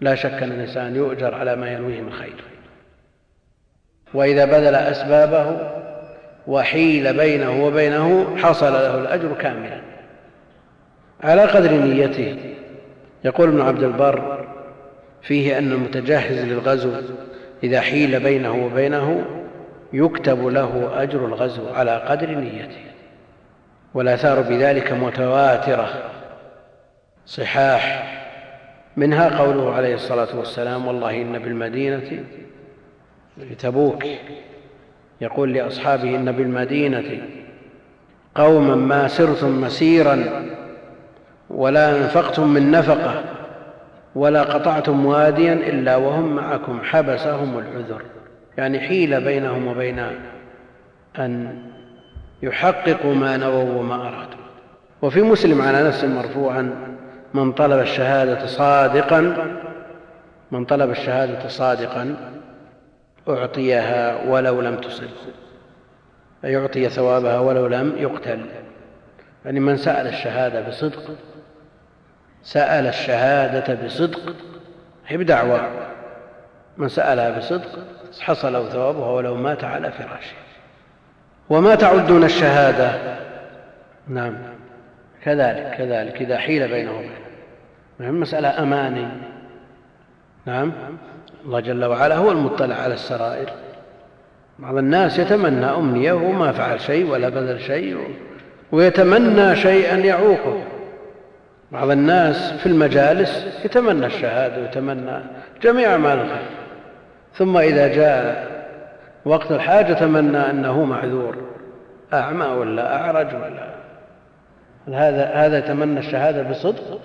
Speaker 1: لا شك أن الإنسان يؤجر على ما ينويه من خير. وإذا بذل أسبابه وحيل بينه وبينه حصل له الأجر كاملا. على قدر نيته. يقول ابن عبد البر فيه أن المتجهز للغزو إذا حيل بينه وبينه يكتب له أجر الغزو على قدر نيته. والآثار بذلك متواترة. صحاح. منها قوله عليه الصلاة والسلام والله إن بالمدينة في تبوك. يقول لأصحابه إن بالمدينة قوما ما سرتم مسيرا ولا أنفقتم من نفقة ولا قطعتم واديا إلا وهم معكم حبسهم العذر. يعني حيل بينهم وبين أن يحققوا ما نووا وما أرادوا. وفي مسلم على نفس مرفوعا من طلب الشهادة صادقا من طلب الشهادة صادقا أعطيها ولو لم تصب أي أعطي ثوابها ولو لم يقتل. يعني من سأل الشهادة بصدق سأل الشهادة بصدق هي بدعوى. من سألها بصدق حصل ثوابها ولو مات على فراشه. وما تعدون الشهادة. نعم. كذلك كذلك إذا حيل بينه وبينه المسألة أماني. نعم. الله جل وعلا هو المطلع على السرائر. بعض الناس يتمنى أمنية وما فعل شيء ولا بذل شيء ويتمنى شيئا يعوقه. بعض الناس في المجالس يتمنى الشهادة ويتمنى جميع أعمال الخير ثم إذا جاء وقت الحاجة تمنى أنه معذور أعمى ولا أعرج ولا. هذا هذا يتمنى الشهادة بصدق؟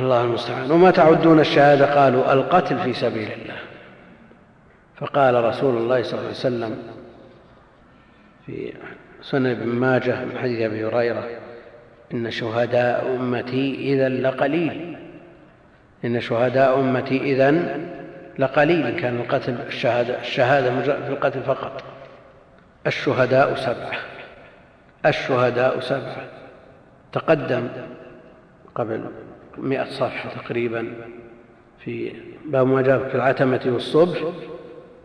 Speaker 1: الله المستعان. وما تعدون الشهادة؟ قالوا القتل في سبيل الله. فقال رسول الله صلى الله عليه وسلم في سنن ابن ماجه من حديث أبي هريرة إن شهداء أمتي اذا لقليل. إن شهداء أمتي اذا لقليل كان القتل الشهادة الشهادة في القتل فقط. الشهداء سبعة. الشهداء سبعة. تقدم قبل مئة صفحة تقريبا في باب ما جاء في العتمة والصبح.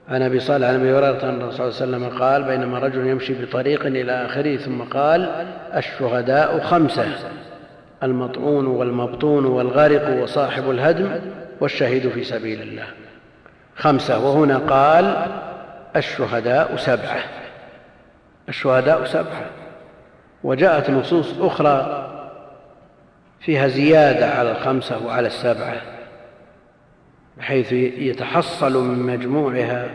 Speaker 1: عن أبي صالح عن أبي هريرة أن الرسول صلى الله عليه وسلم قال بينما رجل يمشي بطريق إلى آخره ثم قال الشهداء خمسة المطعون والمبطون والغارق وصاحب الهدم والشهيد في سبيل الله. خمسة وهنا قال الشهداء سبعة. الشهداء سبعة. وجاءت نصوص أخرى فيها زيادة على الخمسة وعلى السبعة بحيث يتحصل من مجموعها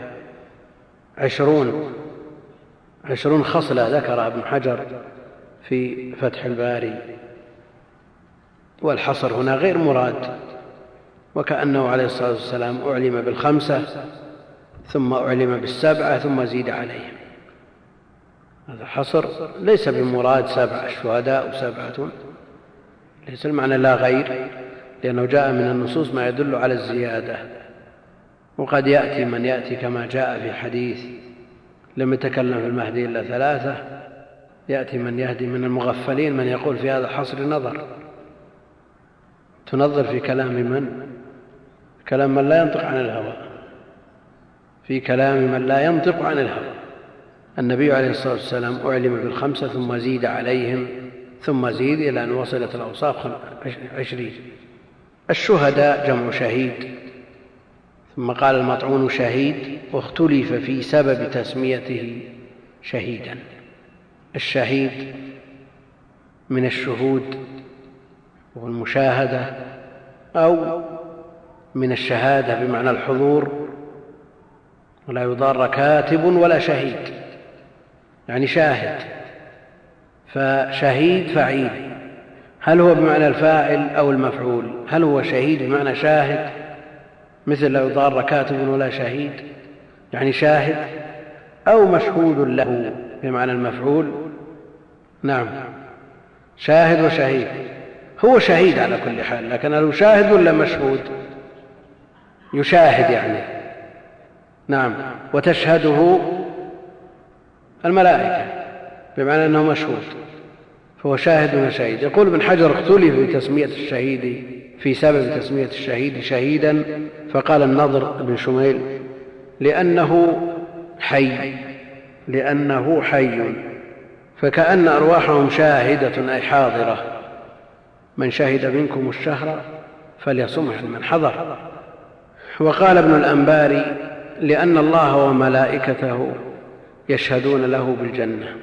Speaker 1: عشرون. عشرون خصلة ذكرها ابن حجر في فتح الباري. والحصر هنا غير مراد. وكأنه عليه الصلاة والسلام أعلم بالخمسة ثم أعلم بالسبعة ثم زيد عليهم. هذا حصر ليس بمراد سبع الشهداء سبعة ليس المعنى لا غير لأنه جاء من النصوص ما يدل على الزيادة. وقد يأتي من يأتي كما جاء في حديث لم يتكلم في المهدي إلا ثلاثة. يأتي من يهدي من المغفلين من يقول في هذا الحصر نظر. تنظر في كلام من؟ كلام من لا ينطق عن الهوى. في كلام من لا ينطق عن الهوى. النبي عليه الصلاة والسلام أعلم بالخمسة ثم زيد عليهم ثم زيد إلى أن وصلت الأوصاف عشرين. الشهداء جمع شهيد. ثم قال المطعون شهيد واختلف في سبب تسميته شهيدا. الشهيد من الشهود والمشاهدة أو من الشهادة بمعنى الحضور ولا يضار كاتب ولا شهيد يعني شاهد فشهيد فعيل. هل هو بمعنى الفاعل أو المفعول؟ هل هو شهيد بمعنى شاهد؟ مثل لا يضار كاتب ولا شهيد يعني شاهد أو مشهود له بمعنى المفعول. نعم شاهد وشهيد هو شهيد على كل حال لكن هل شاهد ولا مشهود؟ يشاهد يعني. نعم. وتشهده الملائكة بمعنى أنه مشهود. فهو شاهد وشهيد يقول ابن حجر اختلف في تسمية الشهيد في سبب تسمية الشهيد شهيدا فقال النضر بن شميل لأنه حي لأنه حي. فكأن أرواحهم شاهدة أي حاضرة. من شهد منكم الشهر فليصمه من حضر. وقال ابن الأنباري لأن الله وملائكته يشهدون له بالجنة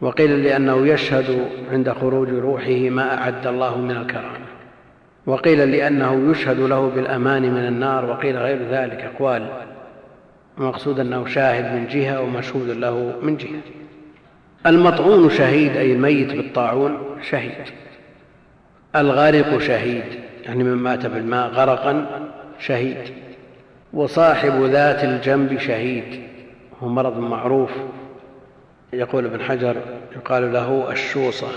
Speaker 1: وقيل لأنه يشهد عند خروج روحه ما أعد الله من الكرامة وقيل لأنه يشهد له بالأمان من النار وقيل غير ذلك أقوال المقصود أنه شاهد من جهة ومشهود له من جهة. المطعون شهيد أي الميت بالطاعون شهيد الغارق شهيد يعني من مات بالماء غرقا شهيد. وصاحب ذات الجنب شهيد. هو مرض معروف. يقول ابن حجر يقال له الشوصة.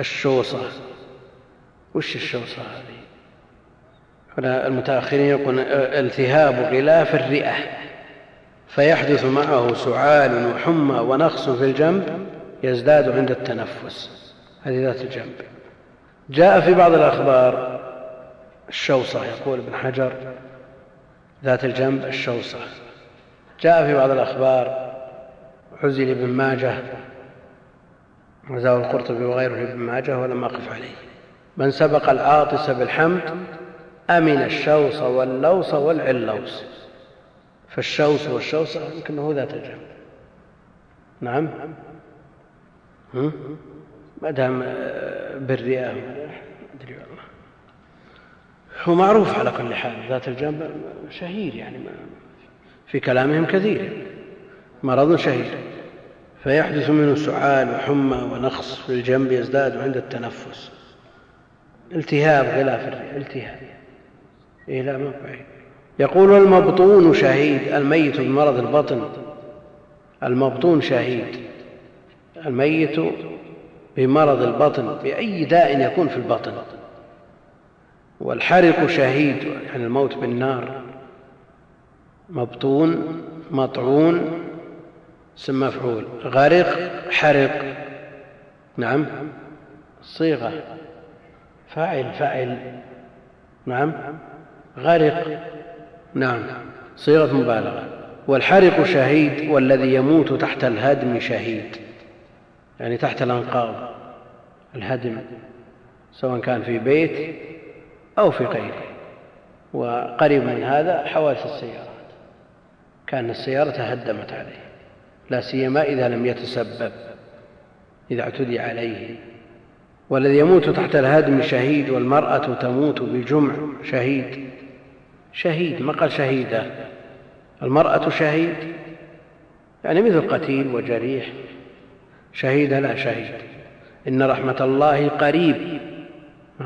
Speaker 1: الشوصة. وش الشوصة هذه؟ هنا المتأخرين يقول التهاب غلاف الرئة. فيحدث معه سعال وحمى ونقص في الجنب يزداد عند التنفس. هذه ذات الجنب. جاء في بعض الأخبار الشوصة يقول ابن حجر ذات الجنب الشوصة. جاء في بعض الأخبار عزل ابن ماجه وزاه القرطبي وغيره لابن ماجه ولم أقف عليه. من سبق العاطس بالحمد أمن الشوص واللوص والعلوص. فالشوص والشوص يمكنه ذات الجنب. نعم. ما دام بالرئة أدري والله. هو معروف على كل حال ذات الجنب شهير يعني في كلامهم كثير مرض شهير. فيحدث منه سعال وحمى ونقص في الجنب يزداد عند التنفس. التهاب غلاف الرئة التهاب. إيه لا ما بعيد. يقول المبطون شهيد الميت بمرض البطن. المبطون شهيد الميت بمرض البطن بأي داء يكون في البطن. والحرق شهيد يعني الموت بالنار. مبطون مطعون اسم مفعول. غرق حرق. نعم. صيغة. فاعل فاعل. نعم. غرق. نعم. صيغة مبالغة. والحرق شهيد والذي يموت تحت الهدم شهيد. يعني تحت الأنقاض. الهدم. سواء كان في بيت أو في غيره. وقريب من هذا حوادث السيارات. كان السيارة تهدمت عليه. لا سيما إذا لم يتسبب إذا اعتدي عليه. والذي يموت تحت الهدم شهيد والمرأة تموت بجمع شهيد. شهيد ما قال شهيدة؟ المرأة شهيد. يعني مثل قتيل وجريح. شهيد لا شهيد. إن رحمة الله قريب.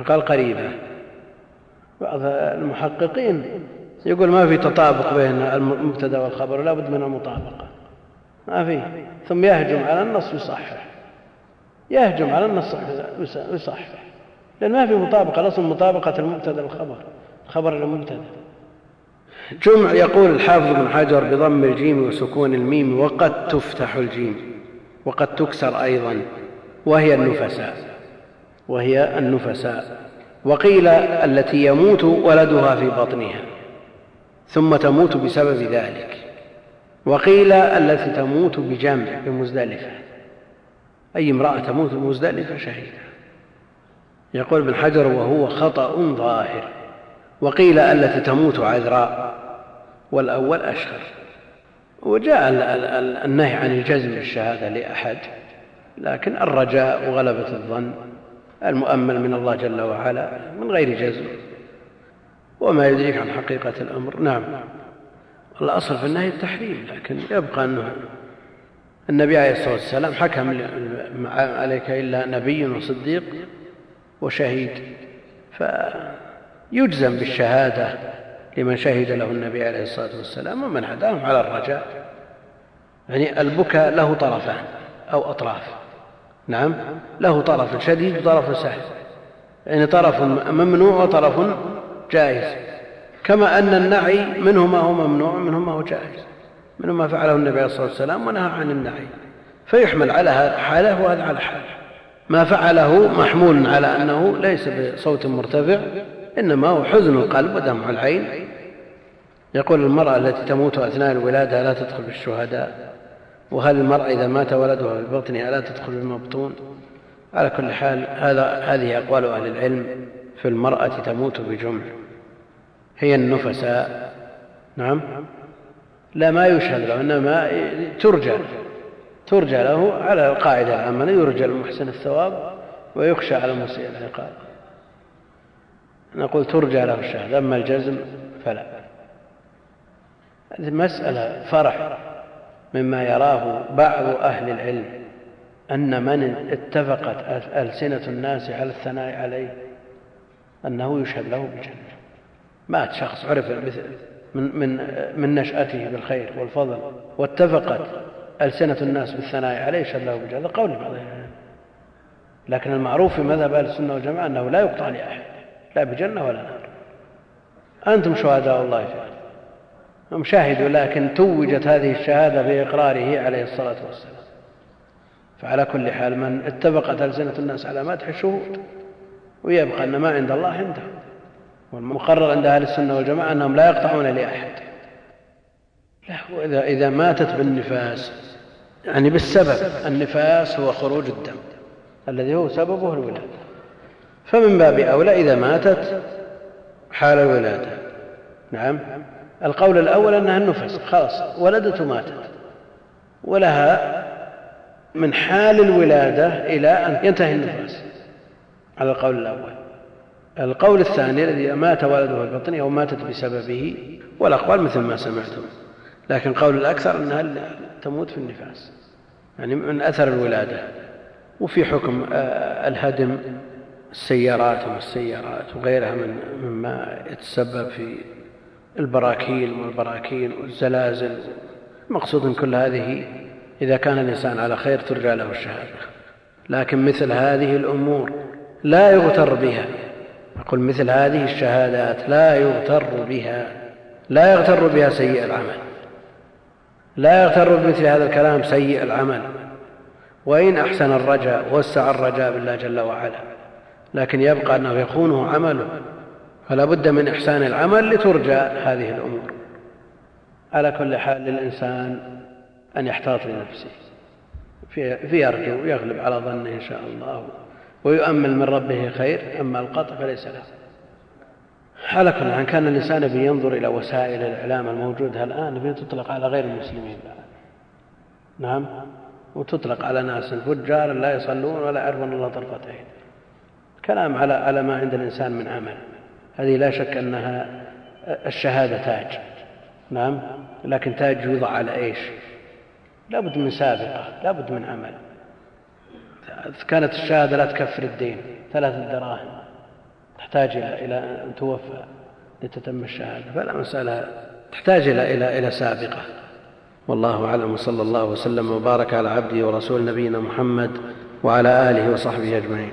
Speaker 1: قال قريبة؟ بعض المحققين يقول ما في تطابق بين المبتدأ والخبر لا بد من المطابقة. ما في. ثم يهجم على النص ويصحح. يهجم على النص ويصحح. لأن ما في مطابقة الأصل مطابقة المبتدأ للخبر الخبر للمبتدأ. جمع يقول الحافظ بن حجر بضم الجيم وسكون الميم وقد تفتح الجيم وقد تكسر أيضا وهي النفساء. وهي النفساء. وقيل التي يموت ولدها في بطنها ثم تموت بسبب ذلك. وقيل التي تموت بجمع بمزدلفة أي امرأة تموت بمزدلفة شهيدة. يقول ابن حجر وهو خطأ ظاهر. وقيل التي تموت عذراء والأول أشهر. وجاء النهي عن الجزم بالشهادة لأحد لكن الرجاء وغلبة الظن. المؤمل من الله جل وعلا من غير جزم. وما يدريك عن حقيقة الأمر. نعم. الأصل في النهي التحريم لكن يبقى أنه النبي عليه الصلاة والسلام حكم عليك إلا نبي وصديق وشهيد. فيجزم بالشهادة لمن شهد له النبي عليه الصلاة والسلام ومن هداهم على الرجاء. يعني البكاء له طرفان أو أطراف. نعم. له طرف شديد وطرف سهل. يعني طرف ممنوع وطرف جائز. كما أن النعي منه ما هو ممنوع ومنه ما هو جائز. منه ما فعله النبي عليه الصلاة والسلام ونهى عن النعي. فيحمل على حاله وهذا على حاله. ما فعله محمول على أنه ليس بصوت مرتفع إنما هو حزن القلب ودمع العين. يقول المرأة التي تموت أثناء الولادة لا تدخل بالشهداء. وهل المرأة إذا مات ولدها في بطنها لا تدخل بالمبطون على كل حال هذا هذه أقوال أهل العلم في المرأة تموت بجمع هي النفساء. نعم؟ لا ما يشهد له إنما ترجى. ترجى له على القاعدة العامة يرجى المحسن الثواب ويخشى على المسيء العقاب. نقول ترجى له الشهادة أما الجزم فلا. هذه مسألة فرح. مما يراه بعض أهل العلم أن من اتفقت ألسنة الناس على الثناء عليه أنه يشهد له بالجنة. مات شخص عرف من, من, من نشأته بالخير والفضل واتفقت ألسنة الناس بالثناء عليه يشهد له بالجنة. قول بعض لكن المعروف في مذهب أهل السنة والجماعة أنه لا يقطع لأحد لا بجنة ولا نار. أنتم شهداء الله في هم شاهدوا لكن توجت هذه الشهادة بإقراره عليه الصلاة والسلام. فعلى كل حال من اتفقت ألسنة الناس على مدح الشهود ويبقى أن ما عند الله عنده. والمقرر عند أهل السنة والجماعة أنهم لا يقطعون لأحد. لا وإذا إذا ماتت بالنفاس يعني بالسبب النفاس هو خروج الدم الذي هو سببه الولادة. فمن باب أولى إذا ماتت حال الولادة. نعم. القول الأول أنها النفس. خلاص ولدت وماتت. ولها من حال الولادة إلى أن ينتهي النفاس على القول الأول. القول الثاني الذي مات ولده في بطنه أو ماتت بسببه والأقوال مثل ما سمعتم. لكن قول الأكثر أنها تموت في النفاس. يعني من أثر الولادة. وفي حكم آه، الهدم السيارات والسيارات وغيرها من مما يتسبب في البراكين والبراكين والزلازل. مقصود من كل هذه إذا كان الإنسان على خير ترجى له الشهادة. لكن مثل هذه الأمور لا يغتر بها. أقول مثل هذه الشهادات لا يغتر بها. لا يغتر بها سيء العمل. لا يغتر بمثل هذا الكلام سيء العمل. وإن أحسن الرجاء وسع الرجاء بالله جل وعلا. لكن يبقى أنه يخونه عمله. فلا بد من إحسان العمل لترجى هذه الأمور. على كل حال للإنسان أن يحتاط لنفسه. فيرجو ويغلب على ظنه إن شاء الله ويؤمل من ربه خير أما القطع فليس له. على كل حال كان الإنسان بينظر إلى وسائل الإعلام الموجودة الآن تطلق على غير المسلمين. نعم؟ وتطلق على ناس فجار لا يصلون ولا يعرفون الله طرفة عين كلام على على ما عند الإنسان من عمل. هذه لا شك أنها الشهادة تاج. نعم؟ لكن تاج يوضع على إيش؟ لابد من سابقة لابد من عمل. كانت الشهادة لا تكفر الدين. ثلاثة دراهم. تحتاج إلى إلى أن توفى لتتم الشهادة. فلا مسألة. تحتاج إلى إلى إلى سابقة. والله أعلم. وصلى الله وسلم وبارك على عبده ورسول نبينا محمد وعلى آله وصحبه أجمعين.